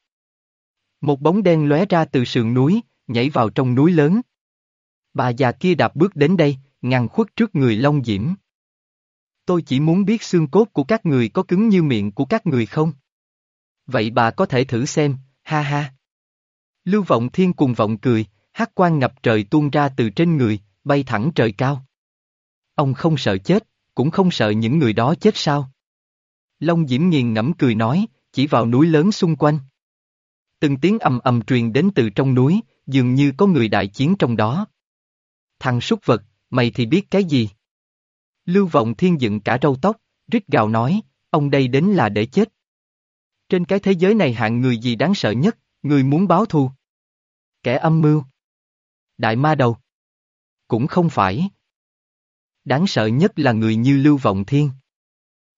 Một bóng đen lóe ra từ sườn núi, nhảy vào trong núi lớn. Bà già kia đạp bước đến đây, ngăn khuất trước người Long Diễm. Tôi chỉ muốn biết xương cốt của các người có cứng như miệng của các người không? Vậy bà có thể thử xem, ha ha. Lưu Vọng Thiên cùng vọng cười, hát quan ngập trời tuôn ra từ trên người, bay thẳng trời cao. Ông không sợ chết, cũng không sợ những người đó chết sao? Long Diễm nghiền ngẫm cười nói, chỉ vào núi lớn xung quanh. Từng tiếng ầm ầm truyền đến từ trong núi, dường như có người đại chiến trong đó. Thằng súc vật, mày thì biết cái gì? Lưu Vọng Thiên dựng cả râu tóc, rít gào nói, ông đây đến là để chết. Trên cái thế giới này hạng người gì đáng sợ nhất, người muốn báo thù. Kẻ âm mưu. Đại ma đầu. Cũng không phải. Đáng sợ nhất là người như Lưu Vọng Thiên.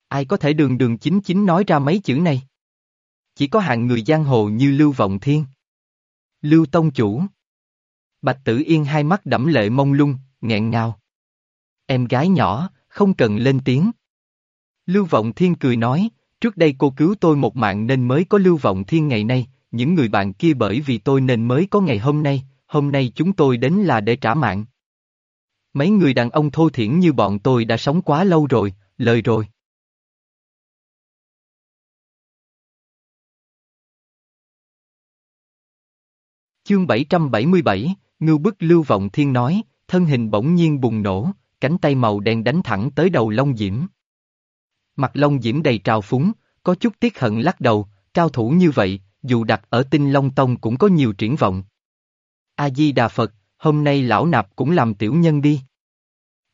Ai có thể đường đường chính chính nói ra mấy chữ này? Chỉ có hạng người giang hồ như Lưu Vọng Thiên. Lưu Tông Chủ. Bạch Tử Yên hai mắt đẫm lệ mông lung, nghẹn ngào. Em gái nhỏ, không cần lên tiếng. Lưu Vọng Thiên cười nói, trước đây cô cứu tôi một mạng nên mới có Lưu Vọng Thiên ngày nay, những người bạn kia bởi vì tôi nên mới có ngày hôm nay, hôm nay chúng tôi đến là để trả mạng. Mấy người đàn ông thô thiển như bọn tôi đã sống quá lâu rồi, lời rồi. Chương 777, Ngưu bức Lưu Vọng Thiên nói, thân hình bỗng nhiên bùng nổ, cánh tay màu đen đánh thẳng tới đầu Long Diễm. Mặt Long Diễm đầy trào phúng, có chút tiếc hận lắc đầu, cao thủ như vậy, dù đặt ở tinh Long Tông cũng có nhiều triển vọng. A-di-đà Phật, hôm nay lão nạp cũng làm tiểu nhân đi.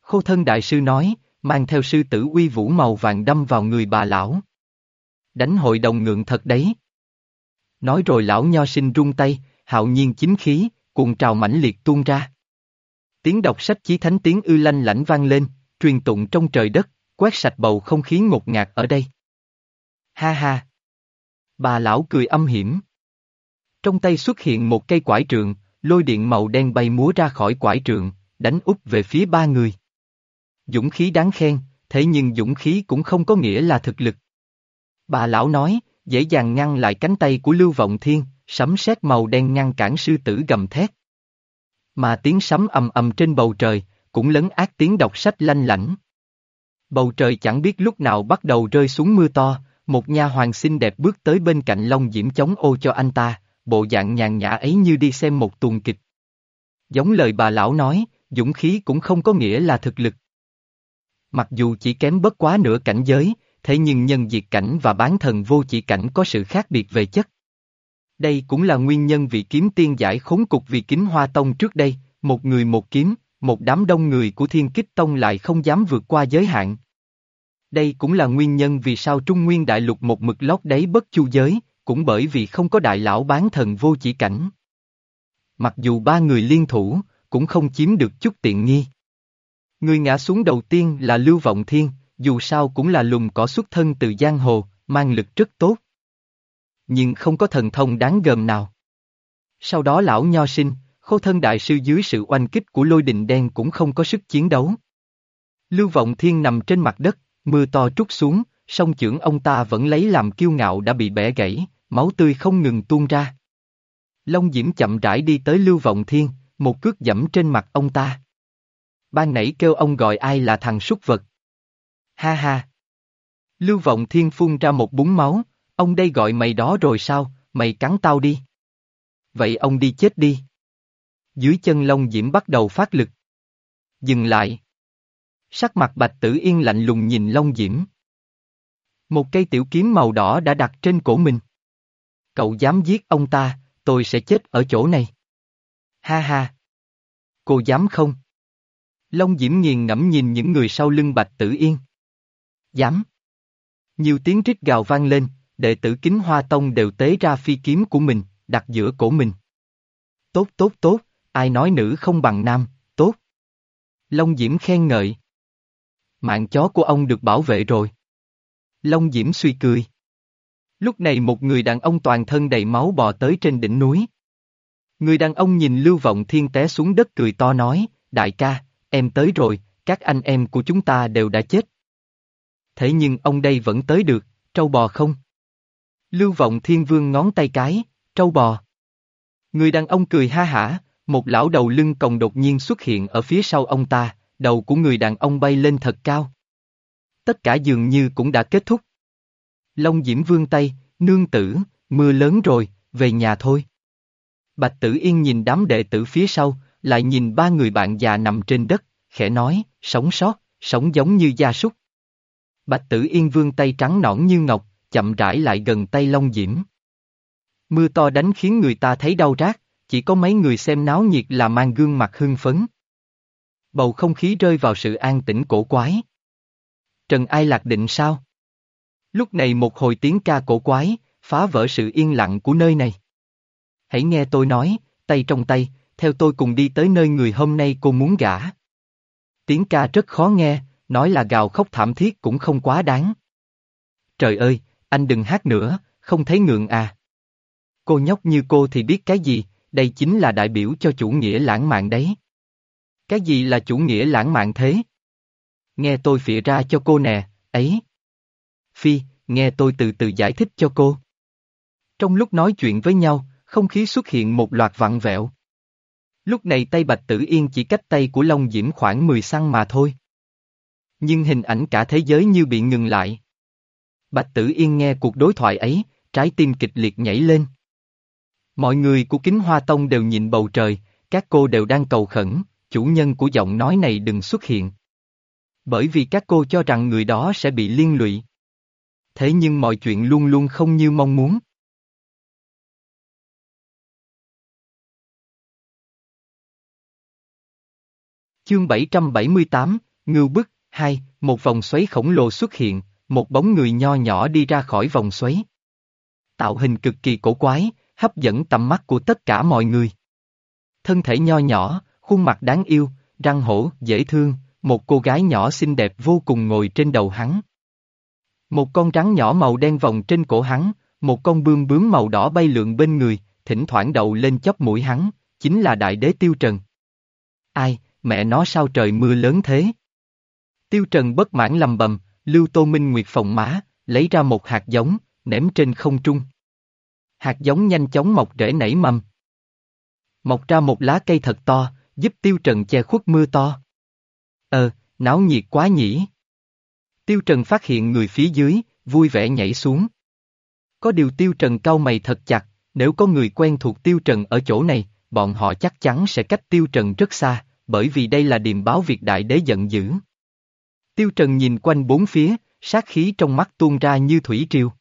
Khô thân đại sư nói, mang theo sư tử uy vũ màu vàng đâm vào người bà lão. Đánh hội đồng ngượng thật đấy. Nói rồi lão nho sinh rung tay, hạo nhiên chính khí, cuồng trào mãnh liệt tuôn ra. Tiếng đọc sách chí thánh tiếng ư lanh lãnh vang lên, truyền tụng trong trời đất, quét sạch bầu không khí ngột ngạt ở đây. Ha ha! Bà lão cười âm hiểm. Trong tay xuất hiện một cây quải trượng, lôi điện màu đen bay múa ra khỏi quải trượng, đánh úp về phía ba người. Dũng khí đáng khen, thế nhưng dũng khí cũng không có nghĩa là thực lực. Bà lão nói, dễ dàng ngăn lại cánh tay của Lưu Vọng Thiên, sấm sét màu đen ngăn cản sư tử gầm thét. Mà tiếng sấm ầm ầm trên bầu trời, cũng lấn át tiếng đọc sách lanh lảnh. Bầu trời chẳng biết lúc nào bắt đầu rơi xuống mưa to, một nha hoàng xinh đẹp bước tới bên cạnh Long Diễm chống ô cho anh ta, bộ dạng nhàn nhã ấy như đi xem một tuồng kịch. Giống lời bà lão nói, dũng khí cũng không có nghĩa là thực lực. Mặc dù chỉ kém bất quá nửa cảnh giới, thế nhưng nhân diệt cảnh và bán thần vô chỉ cảnh có sự khác biệt về chất. Đây cũng là nguyên nhân vì kiếm tiên giải khốn cục vì kính hoa tông trước đây, một người một kiếm, một đám đông người của thiên kích tông lại không dám vượt qua giới hạn. Đây cũng là nguyên nhân vì sao Trung Nguyên Đại Lục một mực lót đáy bất chu giới, cũng bởi vì không có đại lão bán thần vô chỉ cảnh. Mặc dù ba người liên thủ, cũng không chiếm được chút tiện nghi. Người ngã xuống đầu tiên là Lưu Vọng Thiên, dù sao cũng là lùm cỏ xuất thân từ giang hồ, mang lực rất tốt. Nhưng không có thần thông đáng gờm nào. Sau đó lão nho sinh, khô thân đại sư dưới sự oanh kích của lôi đình đen cũng không có sức chiến đấu. Lưu Vọng Thiên nằm trên mặt đất, mưa to trút xuống, song chưởng ông ta vẫn lấy làm kiêu ngạo đã bị bẻ gãy, máu tươi không ngừng tuôn ra. Long Diễm chậm rãi đi tới Lưu Vọng Thiên, một cước dẫm trên mặt ông ta. Ban nãy kêu ông gọi ai là thằng súc vật. Ha ha. Lưu Vọng Thiên phun ra một búng máu, ông đây gọi mày đó rồi sao, mày cắn tao đi. Vậy ông đi chết đi. Dưới chân Long Diễm bắt đầu phát lực. Dừng lại. Sắc mặt Bạch Tử Yên lạnh lùng nhìn Long Diễm. Một cây tiểu kiếm màu đỏ đã đặt trên cổ mình. Cậu dám giết ông ta, tôi sẽ chết ở chỗ này. Ha ha. Cô dám không? Long Diễm nghiền ngẫm nhìn những người sau lưng Bạch Tử Yên. Dám. Nhiều tiếng rít gào vang lên, đệ tử kính hoa tông đều tế ra phi kiếm của mình, đặt giữa cổ mình. Tốt tốt tốt, ai nói nữ không bằng nam, tốt. Long Diễm khen ngợi. Mạng chó của ông được bảo vệ rồi. Long Diễm suy cười. Lúc này một người đàn ông toàn thân đầy máu bò tới trên đỉnh núi. Người đàn ông nhìn Lưu Vọng Thiên té xuống đất cười to nói, đại ca, em tới rồi, các anh em của chúng ta đều đã chết. Thế nhưng ông đây vẫn tới được, trâu bò không? Lưu Vọng Thiên Vương ngón tay cái, trâu bò. Người đàn ông cười ha hả, một lão đầu lưng còng đột nhiên xuất hiện ở phía sau ông ta, đầu của người đàn ông bay lên thật cao. Tất cả dường như cũng đã kết thúc. Long Diễm vương tay, nương tử, mưa lớn rồi, về nhà thôi. Bạch Tử Yên nhìn đám đệ tử phía sau, lại nhìn ba người bạn già nằm trên đất, khẽ nói, sống sót, sống giống như gia súc. Bạch Tử Yên vương tay trắng nõn như ngọc, chậm rãi lại gần tay Long Diễm. Mưa to đánh khiến người ta thấy đau rát, chỉ có mấy người xem náo nhiệt là mang gương mặt hưng phấn. Bầu không khí rơi vào sự an tĩnh cổ quái. Trần Ai Lạc định sao? Lúc này một hồi tiếng ca cổ quái, phá vỡ sự yên lặng của nơi này. Hãy nghe tôi nói, tay trong tay, theo tôi cùng đi tới nơi người hôm nay cô muốn gả. Tiếng ca rất khó nghe, nói là gào khóc thảm thiết cũng không quá đáng. Trời ơi, anh đừng hát nữa, không thấy ngượng à. Cô nhóc như cô thì biết cái gì, đây chính là đại biểu cho chủ nghĩa lãng mạn đấy. Cái gì là chủ nghĩa lãng mạn thế? Nghe tôi phịa ra cho cô nè, ấy. Phi, nghe tôi từ từ giải thích cho cô. Trong lúc nói chuyện với nhau, không khí xuất hiện một loạt vặn vẹo. Lúc này tay Bạch Tử Yên chỉ cách tay của Long Diễm khoảng 10 xăng mà thôi. Nhưng hình ảnh cả thế giới như bị ngừng lại. Bạch Tử Yên nghe cuộc đối thoại ấy, trái tim kịch liệt nhảy lên. Mọi người của Kính Hoa Tông đều nhìn bầu trời, các cô đều đang cầu khẩn, chủ nhân của giọng nói này đừng xuất hiện. Bởi vì các cô cho rằng người đó sẽ bị liên lụy. Thế nhưng mọi chuyện luôn luôn không như mong muốn. Chương 778, Ngưu Bức, 2, một vòng xoáy khổng lồ xuất hiện, một bóng người nho nhỏ đi ra khỏi vòng xoáy. Tạo hình cực kỳ cổ quái, hấp dẫn tầm mắt của tất cả mọi người. Thân thể nho nhỏ, khuôn mặt đáng yêu, răng hổ, dễ thương, một cô gái nhỏ xinh đẹp vô cùng ngồi trên đầu hắn. Một con rắn nhỏ màu đen vòng trên cổ hắn, một con bươm bướm màu đỏ bay lượn bên người, thỉnh thoảng đậu lên chóp mũi hắn, chính là đại đế tiêu trần. Ai, mẹ nó sao trời mưa lớn thế? Tiêu trần bất mãn lầm bầm, lưu tô minh nguyệt phòng má, lấy ra một hạt giống, ném trên không trung. Hạt giống nhanh chóng mọc rễ nảy mầm. Mọc ra một lá cây thật to, giúp tiêu trần che khuất mưa to. Ờ, náo nhiệt quá nhỉ. Tiêu trần phát hiện người phía dưới, vui vẻ nhảy xuống. Có điều tiêu trần cau mày thật chặt, nếu có người quen thuộc tiêu trần ở chỗ này, bọn họ chắc chắn sẽ cách tiêu trần rất xa, bởi vì đây là điềm báo việc đại đế giận dữ. Tiêu trần nhìn quanh bốn phía, sát khí trong mắt tuôn ra như thủy triều.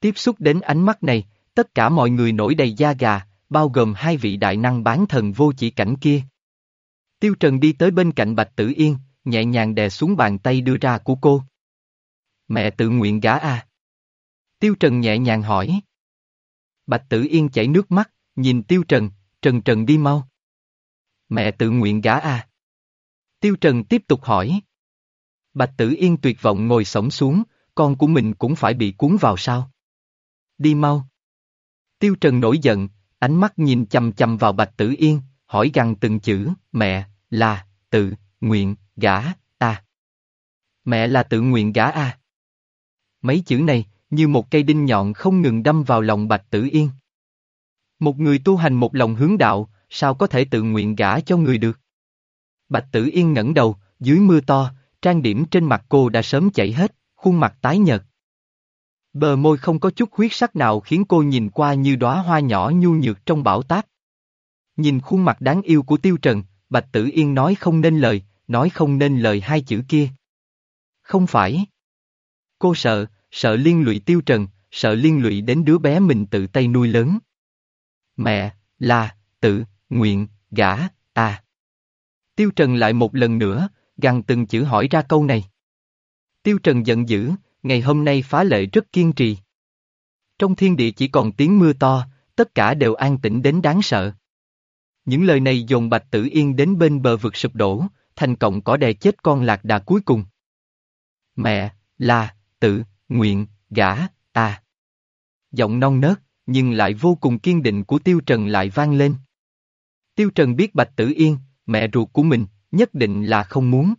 Tiếp xúc đến ánh mắt này, tất cả mọi người nổi đầy da gà, bao gồm hai vị đại năng bán thần vô chỉ cảnh kia. Tiêu Trần đi tới bên cạnh Bạch Tử Yên, nhẹ nhàng đè xuống bàn tay đưa ra của cô. Mẹ tự nguyện gả à? Tiêu Trần nhẹ nhàng hỏi. Bạch Tử Yên chảy nước mắt, nhìn Tiêu Trần, Trần Trần đi mau. Mẹ tự nguyện gả à? Tiêu Trần tiếp tục hỏi. Bạch Tử Yên tuyệt vọng ngồi sổng xuống, con của mình cũng phải bị cuốn vào sao? Đi mau. Tiêu Trần nổi giận, ánh mắt nhìn chầm chầm vào Bạch Tử Yên, hỏi gằn từng chữ, mẹ, là, tự, nguyện, gả, ta. Mẹ là tự nguyện gả à. Mấy chữ này, như một cây đinh nhọn không ngừng đâm vào lòng Bạch Tử Yên. Một người tu hành một lòng hướng đạo, sao có thể tự nguyện gả cho người được? Bạch Tử Yên ngẩng đầu, dưới mưa to, trang điểm trên mặt cô đã sớm chảy hết, khuôn mặt tái nhợt. Bờ môi không có chút huyết sắc nào khiến cô nhìn qua như đóa hoa nhỏ nhu nhược trong bão táp. Nhìn khuôn mặt đáng yêu của Tiêu Trần, Bạch Tử Yên nói không nên lời, nói không nên lời hai chữ kia. Không phải. Cô sợ, sợ liên lụy Tiêu Trần, sợ liên lụy đến đứa bé mình tự tay nuôi lớn. Mẹ, là, tự, nguyện, gả, à. Tiêu Trần lại một lần nữa, gằn từng chữ hỏi ra câu này. Tiêu Trần giận dữ, ngày hôm nay phá lệ rất kiên trì. Trong thiên địa chỉ còn tiếng mưa to, tất cả đều an tĩnh đến đáng sợ. Những lời này dồn Bạch Tử Yên đến bên bờ vực sụp đổ, thành cộng cỏ đè chết con lạc đà cuối cùng. Mẹ, là, tự, nguyện, gả, à. Giọng non nớt, nhưng lại vô cùng kiên định của Tiêu Trần lại vang lên. Tiêu Trần biết Bạch Tử Yên, mẹ ruột của mình, nhất định là không muốn.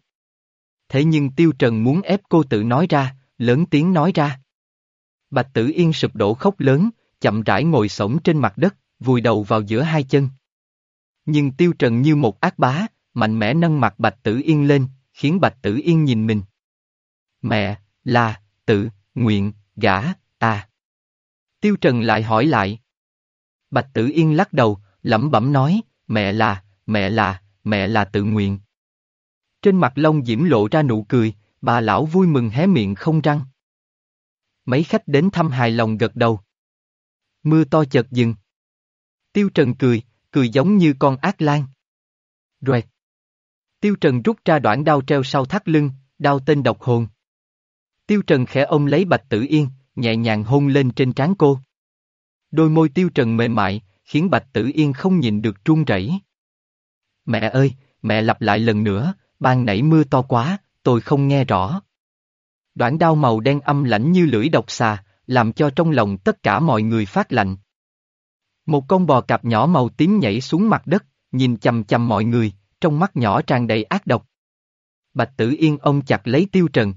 Thế nhưng Tiêu Trần muốn ép cô tự nói ra, lớn tiếng nói ra. Bạch Tử Yên sụp đổ khóc lớn, chậm rãi ngồi sổng trên mặt đất, vùi đầu vào giữa hai chân. Nhưng Tiêu Trần như một ác bá, mạnh mẽ nâng mặt Bạch Tử Yên lên, khiến Bạch Tử Yên nhìn mình. Mẹ, là, tự, nguyện, gả, à. Tiêu Trần lại hỏi lại. Bạch Tử Yên lắc đầu, lẩm bẩm nói, mẹ là, mẹ là, mẹ là tự nguyện. Trên mặt Long Diễm lộ ra nụ cười, bà lão vui mừng hé miệng không răng. Mấy khách đến thăm hài lòng gật đầu. Mưa to chợt dừng. Tiêu Trần cười, cười giống như con ác lan. Rồi. Tiêu Trần rút ra đoạn đao treo sau thắt lưng, đao tên độc hồn. Tiêu Trần khẽ ôm lấy Bạch Tử Yên, nhẹ nhàng hôn lên trên trán cô. Đôi môi Tiêu Trần mềm mại, khiến Bạch Tử Yên không nhìn được run rẩy. Mẹ ơi, mẹ lặp lại lần nữa, ban nãy mưa to quá, tôi không nghe rõ. Đoạn đao màu đen âm lãnh như lưỡi độc xà, làm cho trong lòng tất cả mọi người phát lạnh. Một con bò cạp nhỏ màu tím nhảy xuống mặt đất, nhìn chầm chầm mọi người, trong mắt nhỏ tràn đầy ác độc. Bạch Tử Yên ông chặt lấy Tiêu Trần.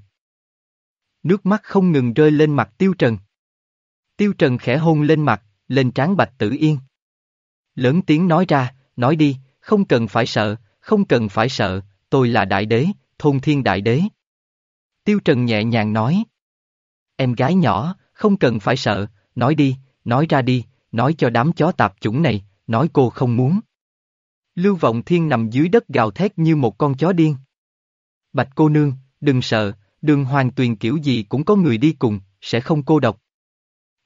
Nước mắt không ngừng rơi lên mặt Tiêu Trần. Tiêu Trần khẽ hôn lên mặt, lên trán Bạch Tử Yên. Lớn tiếng nói ra, nói đi, không cần phải sợ, không cần phải sợ, tôi là đại đế, thôn thiên đại đế. Tiêu Trần nhẹ nhàng nói. Em gái nhỏ, không cần phải sợ, nói đi, nói ra đi, nói cho đám chó tạp chủng này, nói cô không muốn. Lưu Vọng Thiên nằm dưới đất gào thét như một con chó điên. Bạch cô nương, đừng sợ, đường hoàng tuyền kiểu gì cũng có người đi cùng, sẽ không cô độc.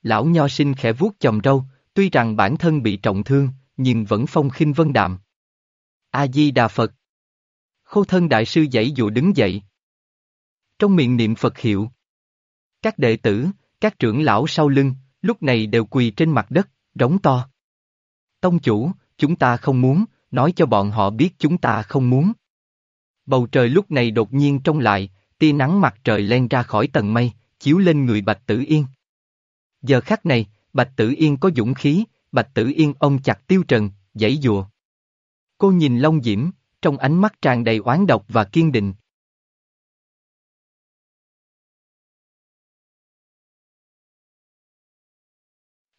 Lão Nho sinh khẽ vuốt chồng râu, tuy rằng bản thân bị trọng thương, nhưng vẫn phong khinh vân đạm. A-di-đà Phật. Khô thân đại sư dãy dụ đứng dậy. Trong miệng niệm Phật hiệu. Các đệ tử, các trưởng lão sau lưng, lúc này đều quỳ trên mặt đất, rống to. Tông chủ, chúng ta không muốn, nói cho bọn họ biết chúng ta không muốn. Bầu trời lúc này đột nhiên trong lại, tia nắng mặt trời len ra khỏi tầng mây, chiếu lên người Bạch Tử Yên. Giờ khắc này, Bạch Tử Yên có dũng khí, Bạch Tử Yên ông chặt tiêu trần, dãy dùa. Cô nhìn Long Diễm, trong ánh mắt tràn đầy oán độc và kiên định.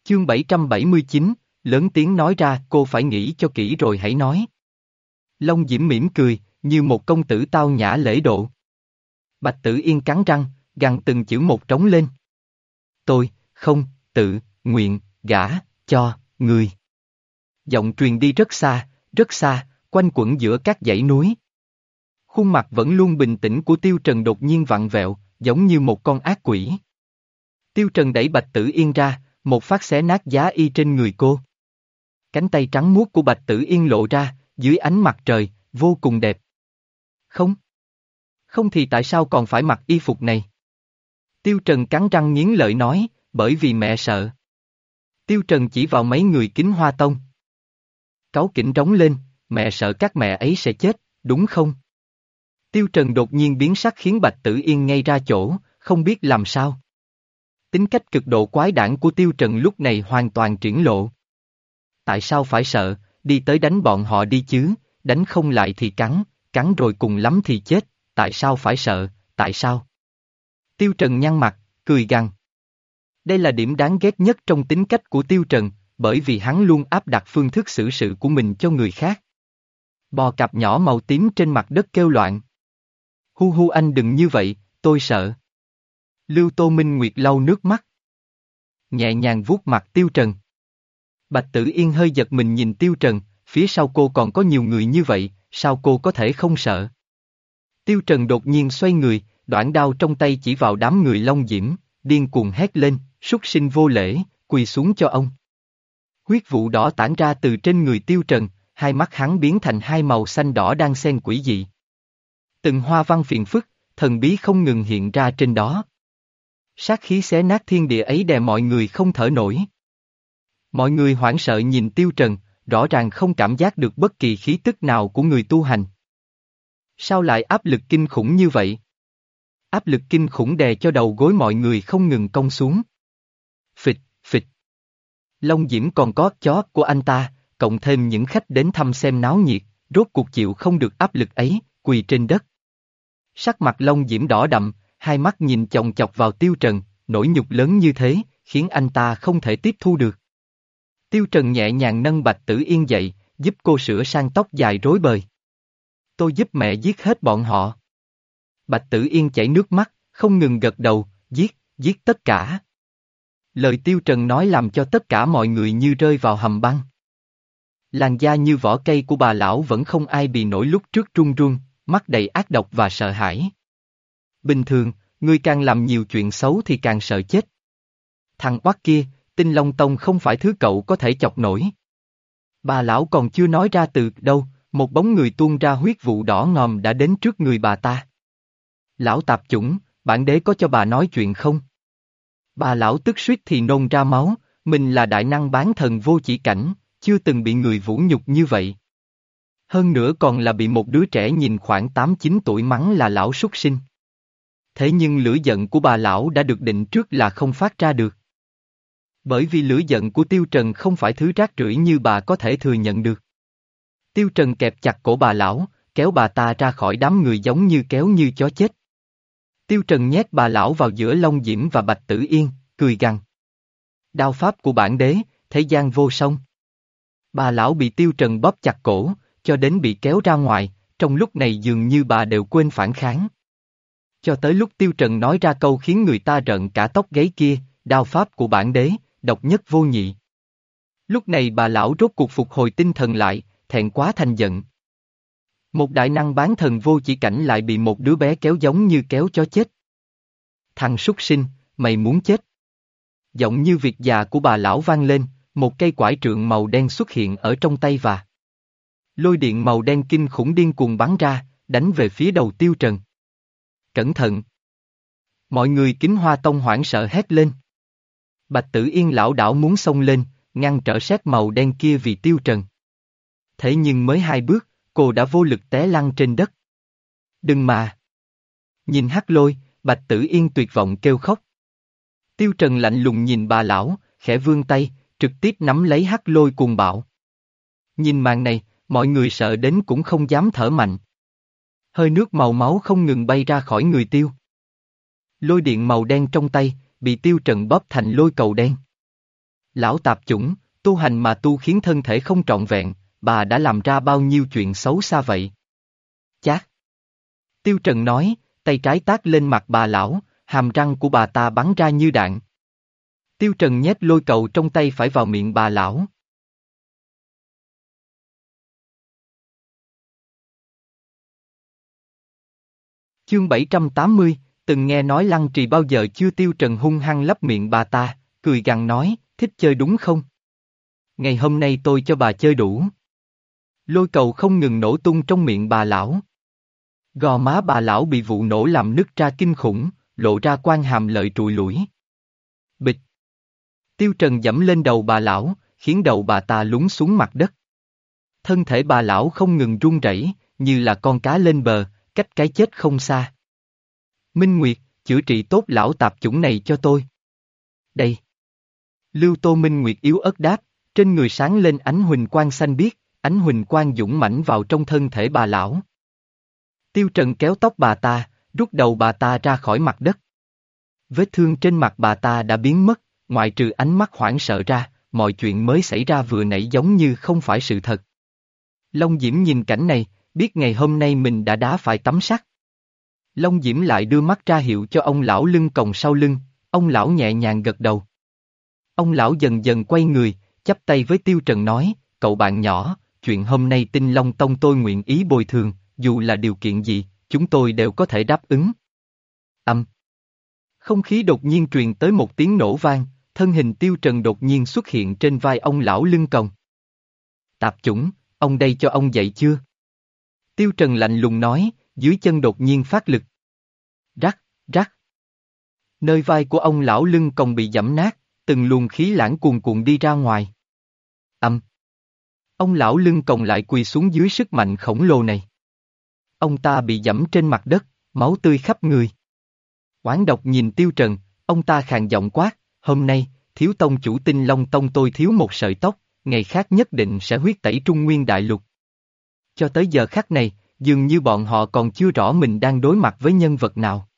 Chương 779, lớn tiếng nói ra cô phải nghĩ cho kỹ rồi hãy nói. Long Diễm mỉm cười, như một công tử tao nhã lễ độ. Bạch Tử Yên cắn răng, gằn từng chữ một trống lên. Tôi, không, tự, nguyện, gả, cho, người. Giọng truyền đi rất xa, rất xa, quanh quẩn giữa các dãy núi. Khuôn mặt vẫn luôn bình tĩnh của Tiêu Trần đột nhiên vặn vẹo, giống như một con ác quỷ. Tiêu Trần đẩy Bạch Tử Yên ra, một phát xé nát giá y trên người cô. Cánh tay trắng muốt của Bạch Tử Yên lộ ra, dưới ánh mặt trời, vô cùng đẹp. Không. Không thì tại sao còn phải mặc y phục này? Tiêu Trần cắn răng nghiến lợi nói, bởi vì mẹ sợ. Tiêu Trần chỉ vào mấy người kính hoa tông. Cáu kỉnh trống lên, mẹ sợ các mẹ ấy sẽ chết, đúng không? Tiêu Trần đột nhiên biến sắc khiến Bạch Tử Yên ngay ra chỗ, không biết làm sao. Tính cách cực độ quái đản của Tiêu Trần lúc này hoàn toàn triển lộ. Tại sao phải sợ, đi tới đánh bọn họ đi chứ, đánh không lại thì cắn, cắn rồi cùng lắm thì chết, tại sao phải sợ, tại sao? Tiêu Trần nhăn mặt, cười gằn. Đây là điểm đáng ghét nhất trong tính cách của Tiêu Trần, bởi vì hắn luôn áp đặt phương thức xử sự của mình cho người khác. Bò cặp nhỏ màu tím trên mặt đất kêu loạn. Hu hu anh đừng như vậy, tôi sợ. Lưu Tô Minh Nguyệt lau nước mắt. Nhẹ nhàng vuốt mặt Tiêu Trần. Bạch Tử Yên hơi giật mình nhìn Tiêu Trần, phía sau cô còn có nhiều người như vậy, sao cô có thể không sợ? Tiêu Trần đột nhiên xoay người, đoạn đao trong tay chỉ vào đám người Long Diễm, điên cuồng hét lên, súc sinh vô lễ, quỳ xuống cho ông. Huyết vụ đỏ tản ra từ trên người Tiêu Trần, hai mắt hắn biến thành hai màu xanh đỏ đang xen quỷ dị. Từng hoa văn phiền phức, thần bí không ngừng hiện ra trên đó. Sát khí xé nát thiên địa ấy đè mọi người không thở nổi. Mọi người hoảng sợ nhìn Tiêu Trần, rõ ràng không cảm giác được bất kỳ khí tức nào của người tu hành. Sao lại áp lực kinh khủng như vậy? Áp lực kinh khủng đè cho đầu gối mọi người không ngừng cong xuống. Phịch, phịch. Long Diễm còn có chó của anh ta, cộng thêm những khách đến thăm xem náo nhiệt, rốt cuộc chịu không được áp lực ấy, quỳ trên đất. Sắc mặt Long Diễm đỏ đậm, hai mắt nhìn chồng chọc vào tiêu trần, nỗi nhục lớn như thế, khiến anh ta không thể tiếp thu được. Tiêu Trần nhẹ nhàng nâng Bạch Tử Yên dậy, giúp cô sửa sang tóc dài rối bời. Tôi giúp mẹ giết hết bọn họ. Bạch Tử Yên chảy nước mắt, không ngừng gật đầu, giết, giết tất cả. Lời Tiêu Trần nói làm cho tất cả mọi người như rơi vào hầm băng. Làn da như vỏ cây của bà lão vẫn không ai bị nổi lúc trước run run, mắt đầy ác độc và sợ hãi. Bình thường, ngươi càng làm nhiều chuyện xấu thì càng sợ chết. Thằng quắc kia, tinh long tông không phải thứ cậu có thể chọc nổi. Bà lão còn chưa nói ra từ đâu, một bóng người tuôn ra huyết vụ đỏ ngòm đã đến trước người bà ta. Lão tạp chủng, bản đế có cho bà nói chuyện không? Bà lão tức suýt thì nôn ra máu, mình là đại năng bán thần vô chỉ cảnh, chưa từng bị người vũ nhục như vậy. Hơn nữa còn là bị một đứa trẻ nhìn khoảng 8-9 tuổi mắng là lão súc sinh. Thế nhưng lửa giận của bà lão đã được định trước là không phát ra được. Bởi vì lửa giận của Tiêu Trần không phải thứ rác rưởi như bà có thể thừa nhận được. Tiêu Trần kẹp chặt cổ bà lão, kéo bà ta ra khỏi đám người giống như kéo như chó chết. Tiêu Trần nhét bà lão vào giữa Long Diễm và Bạch Tử Yên, cười gằn. Đao pháp của bản đế, thế gian vô song. Bà lão bị Tiêu Trần bóp chặt cổ, cho đến bị kéo ra ngoài, trong lúc này dường như bà đều quên phản kháng. Cho tới lúc Tiêu Trần nói ra câu khiến người ta rợn cả tóc gáy kia, đao pháp của bản đế, độc nhất vô nhị. Lúc này bà lão rốt cuộc phục hồi tinh thần lại, thẹn quá thành giận. Một đại năng bán thần vô chỉ cảnh lại bị một đứa bé kéo giống như kéo cho chết. Thằng súc sinh, mày muốn chết. Giọng như việc già của bà lão vang lên, một cây quải trượng màu đen xuất hiện ở trong tay và lôi điện màu đen kinh khủng điên cuồng bắn ra, đánh về phía đầu tiêu trần. Cẩn thận! Mọi người kính hoa tông hoảng sợ hét lên. Bạch tử yên lão đảo muốn xông lên, ngăn trở sát màu đen kia vì tiêu trần. Thế nhưng mới hai bước, cô đã vô lực té lăn trên đất. Đừng mà! Nhìn hắc lôi, bạch tử yên tuyệt vọng kêu khóc. Tiêu trần lạnh lùng nhìn bà lão, khẽ vươn tay, trực tiếp nắm lấy hắc lôi cuồng bạo. Nhìn màn này, mọi người sợ đến cũng không dám thở mạnh. Hơi nước màu máu không ngừng bay ra khỏi người tiêu. Lôi điện màu đen trong tay, bị tiêu trần bóp thành lôi cầu đen. Lão tạp chủng, tu hành mà tu khiến thân thể không trọn vẹn, bà đã làm ra bao nhiêu chuyện xấu xa vậy? Chát! Tiêu trần nói, tay trái tác lên mặt bà lão, hàm răng của bà ta bắn ra như đạn. Tiêu trần nhét lôi cầu trong tay phải vào miệng bà lão. Chương 780, từng nghe nói lăng trì bao giờ chưa tiêu trần hung hăng lấp miệng bà ta, cười gằn nói, thích chơi đúng không? Ngày hôm nay tôi cho bà chơi đủ. Lôi cầu không ngừng nổ tung trong miệng bà lão. Gò má bà lão bị vụ nổ làm nứt ra kinh khủng, lộ ra quan hàm lợi trùi lũi. Tiêu trần dẫm lên đầu bà lão, khiến đầu bà ta lún xuống mặt đất. Thân thể bà lão không ngừng run rẩy, như là con cá lên bờ, cách cái chết không xa. Minh Nguyệt, chữa trị tốt lão tạp chủng này cho tôi. Đây. Lưu Tô Minh Nguyệt yếu ớt đáp, trên người sáng lên ánh huỳnh quang xanh biếc, ánh huỳnh quang dũng mãnh vào trong thân thể bà lão. Tiêu Trần kéo tóc bà ta, rút đầu bà ta ra khỏi mặt đất. Vết thương trên mặt bà ta đã biến mất, ngoại trừ ánh mắt hoảng sợ ra, mọi chuyện mới xảy ra vừa nãy giống như không phải sự thật. Long Diễm nhìn cảnh này, biết ngày hôm nay mình đã đá phải tắm sắt. Long Diễm lại đưa mắt ra hiệu cho ông lão lưng còng sau lưng, ông lão nhẹ nhàng gật đầu. Ông lão dần dần quay người, chắp tay với Tiêu Trần nói, cậu bạn nhỏ, chuyện hôm nay tinh Long Tông tôi nguyện ý bồi thường, dù là điều kiện gì, chúng tôi đều có thể đáp ứng. Âm. Không khí đột nhiên truyền tới một tiếng nổ vang, thân hình Tiêu Trần đột nhiên xuất hiện trên vai ông lão lưng còng. Tạp chủng, ông đây cho ông dậy chưa? Tiêu Trần lạnh lùng nói, dưới chân đột nhiên phát lực. Rắc, rắc. Nơi vai của ông lão lưng còng bị giẫm nát, từng luồng khí lãng cuồn cuộn đi ra ngoài. Âm. Ông lão lưng còng lại quỳ xuống dưới sức mạnh khổng lồ này. Ông ta bị giẫm trên mặt đất, máu tươi khắp người. Quán độc nhìn tiêu trần, ông ta khàn giọng quát, hôm nay, thiếu tông chủ tinh long tông tôi thiếu một sợi tóc, ngày khác nhất định sẽ huyết tẩy trung nguyên đại lục. Cho tới giờ khắc này, dường như bọn họ còn chưa rõ mình đang đối mặt với nhân vật nào.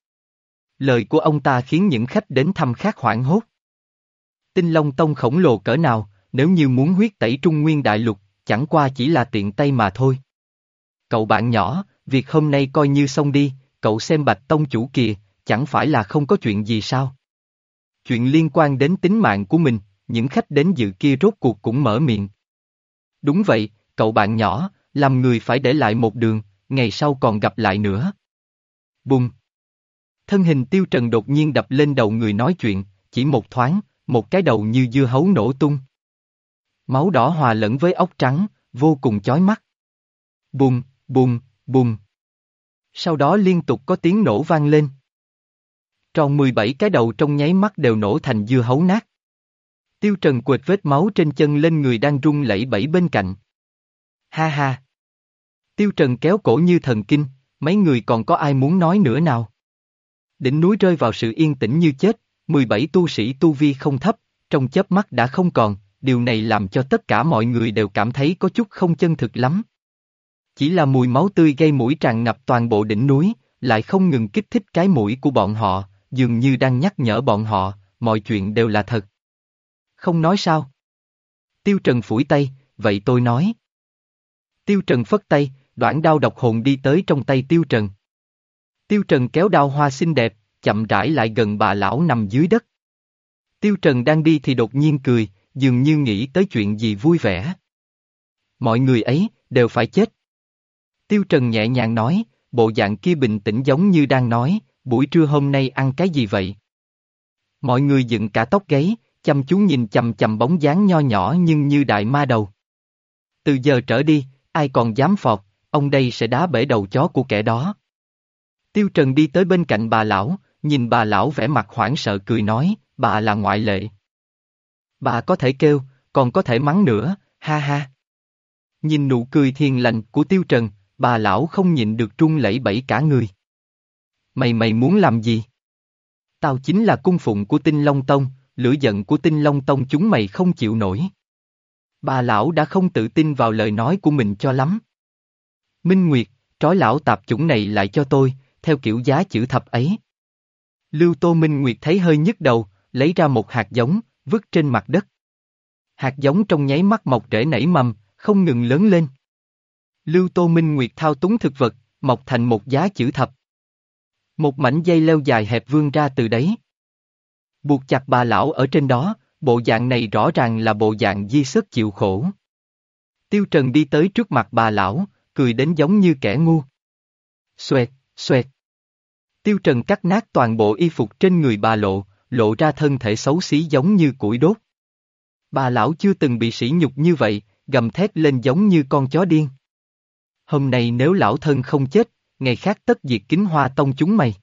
Lời của ông ta khiến những khách đến thăm khác hoảng hốt. Tinh Long Tông khổng lồ cỡ nào, nếu như muốn huyết tẩy Trung Nguyên Đại Lục, chẳng qua chỉ là tiện tay mà thôi. Cậu bạn nhỏ, việc hôm nay coi như xong đi, cậu xem bạch tông chủ kìa, chẳng phải là không có chuyện gì sao? Chuyện liên quan đến tính mạng của mình, những khách đến dự kia rốt cuộc cũng mở miệng. Đúng vậy, cậu bạn nhỏ, làm người phải để lại một đường, ngày sau còn gặp lại nữa. Bùng! Thân hình tiêu trần đột nhiên đập lên đầu người nói chuyện, chỉ một thoáng, một cái đầu như dưa hấu nổ tung. Máu đỏ hòa lẫn với ốc trắng, vô cùng chói mắt. Bùng, bùng, bùng. Sau đó liên tục có tiếng nổ vang lên. Tròn 17 cái đầu trong nháy mắt đều nổ thành dưa hấu nát. Tiêu Trần quệt vết máu trên chân lên người đang rung lẩy bẩy bên cạnh. Ha ha! Tiêu Trần kéo cổ như thần kinh, mấy người còn có ai muốn nói nữa nào? Đỉnh núi rơi vào sự yên tĩnh như chết, 17 tu sĩ tu vi không thấp, trong chớp mắt đã không còn, điều này làm cho tất cả mọi người đều cảm thấy có chút không chân thực lắm. Chỉ là mùi máu tươi gây mũi tràn ngập toàn bộ đỉnh núi, lại không ngừng kích thích cái mũi của bọn họ, dường như đang nhắc nhở bọn họ, mọi chuyện đều là thật. Không nói sao? Tiêu Trần phủi tay, vậy tôi nói. Tiêu Trần phất tay, đoạn đao độc hồn đi tới trong tay Tiêu Trần. Tiêu Trần kéo đao hoa xinh đẹp, chậm rãi lại gần bà lão nằm dưới đất. Tiêu Trần đang đi thì đột nhiên cười, dường như nghĩ tới chuyện gì vui vẻ. Mọi người ấy, đều phải chết. Tiêu Trần nhẹ nhàng nói, bộ dạng kia bình tĩnh giống như đang nói, buổi trưa hôm nay ăn cái gì vậy? Mọi người dựng cả tóc gáy, chăm chú nhìn chầm chầm bóng dáng nho nhỏ nhưng như đại ma đầu. Từ giờ trở đi, ai còn dám phọt, ông đây sẽ đá bể đầu chó của kẻ đó. Tiêu Trần đi tới bên cạnh bà lão, nhìn bà lão vẻ mặt hoảng sợ cười nói, bà là ngoại lệ. Bà có thể kêu, còn có thể mắng nữa, ha ha. Nhìn nụ cười thiền lành của Tiêu Trần, bà lão không nhịn được trung lẫy bẫy cả người. Mày mày muốn làm gì? Tao chính là cung phụng của tinh Long Tông, lửa giận của tinh Long Tông chúng mày không chịu nổi. Bà lão đã không tự tin vào lời nói của mình cho lắm. Minh Nguyệt, trói lão tạp chủng này lại cho tôi, theo kiểu giá chữ thập ấy. Lưu Tô Minh Nguyệt thấy hơi nhức đầu, lấy ra một hạt giống, vứt trên mặt đất. Hạt giống trong nháy mắt mọc rễ nảy mầm, không ngừng lớn lên. Lưu Tô Minh Nguyệt thao túng thực vật, mọc thành một giá chữ thập. Một mảnh dây leo dài hẹp vươn ra từ đấy. Buộc chặt bà lão ở trên đó, bộ dạng này rõ ràng là bộ dạng di sức chịu khổ. Tiêu Trần đi tới trước mặt bà lão, cười đến giống như kẻ ngu. Xoẹt, xoẹt. Tiêu Trần cắt nát toàn bộ y phục trên người bà lộ, lộ ra thân thể xấu xí giống như củi đốt. Bà lão chưa từng bị sỉ nhục như vậy, gầm thét lên giống như con chó điên. Hôm nay nếu lão thân không chết, ngày khác tất diệt kính hoa tông chúng mày.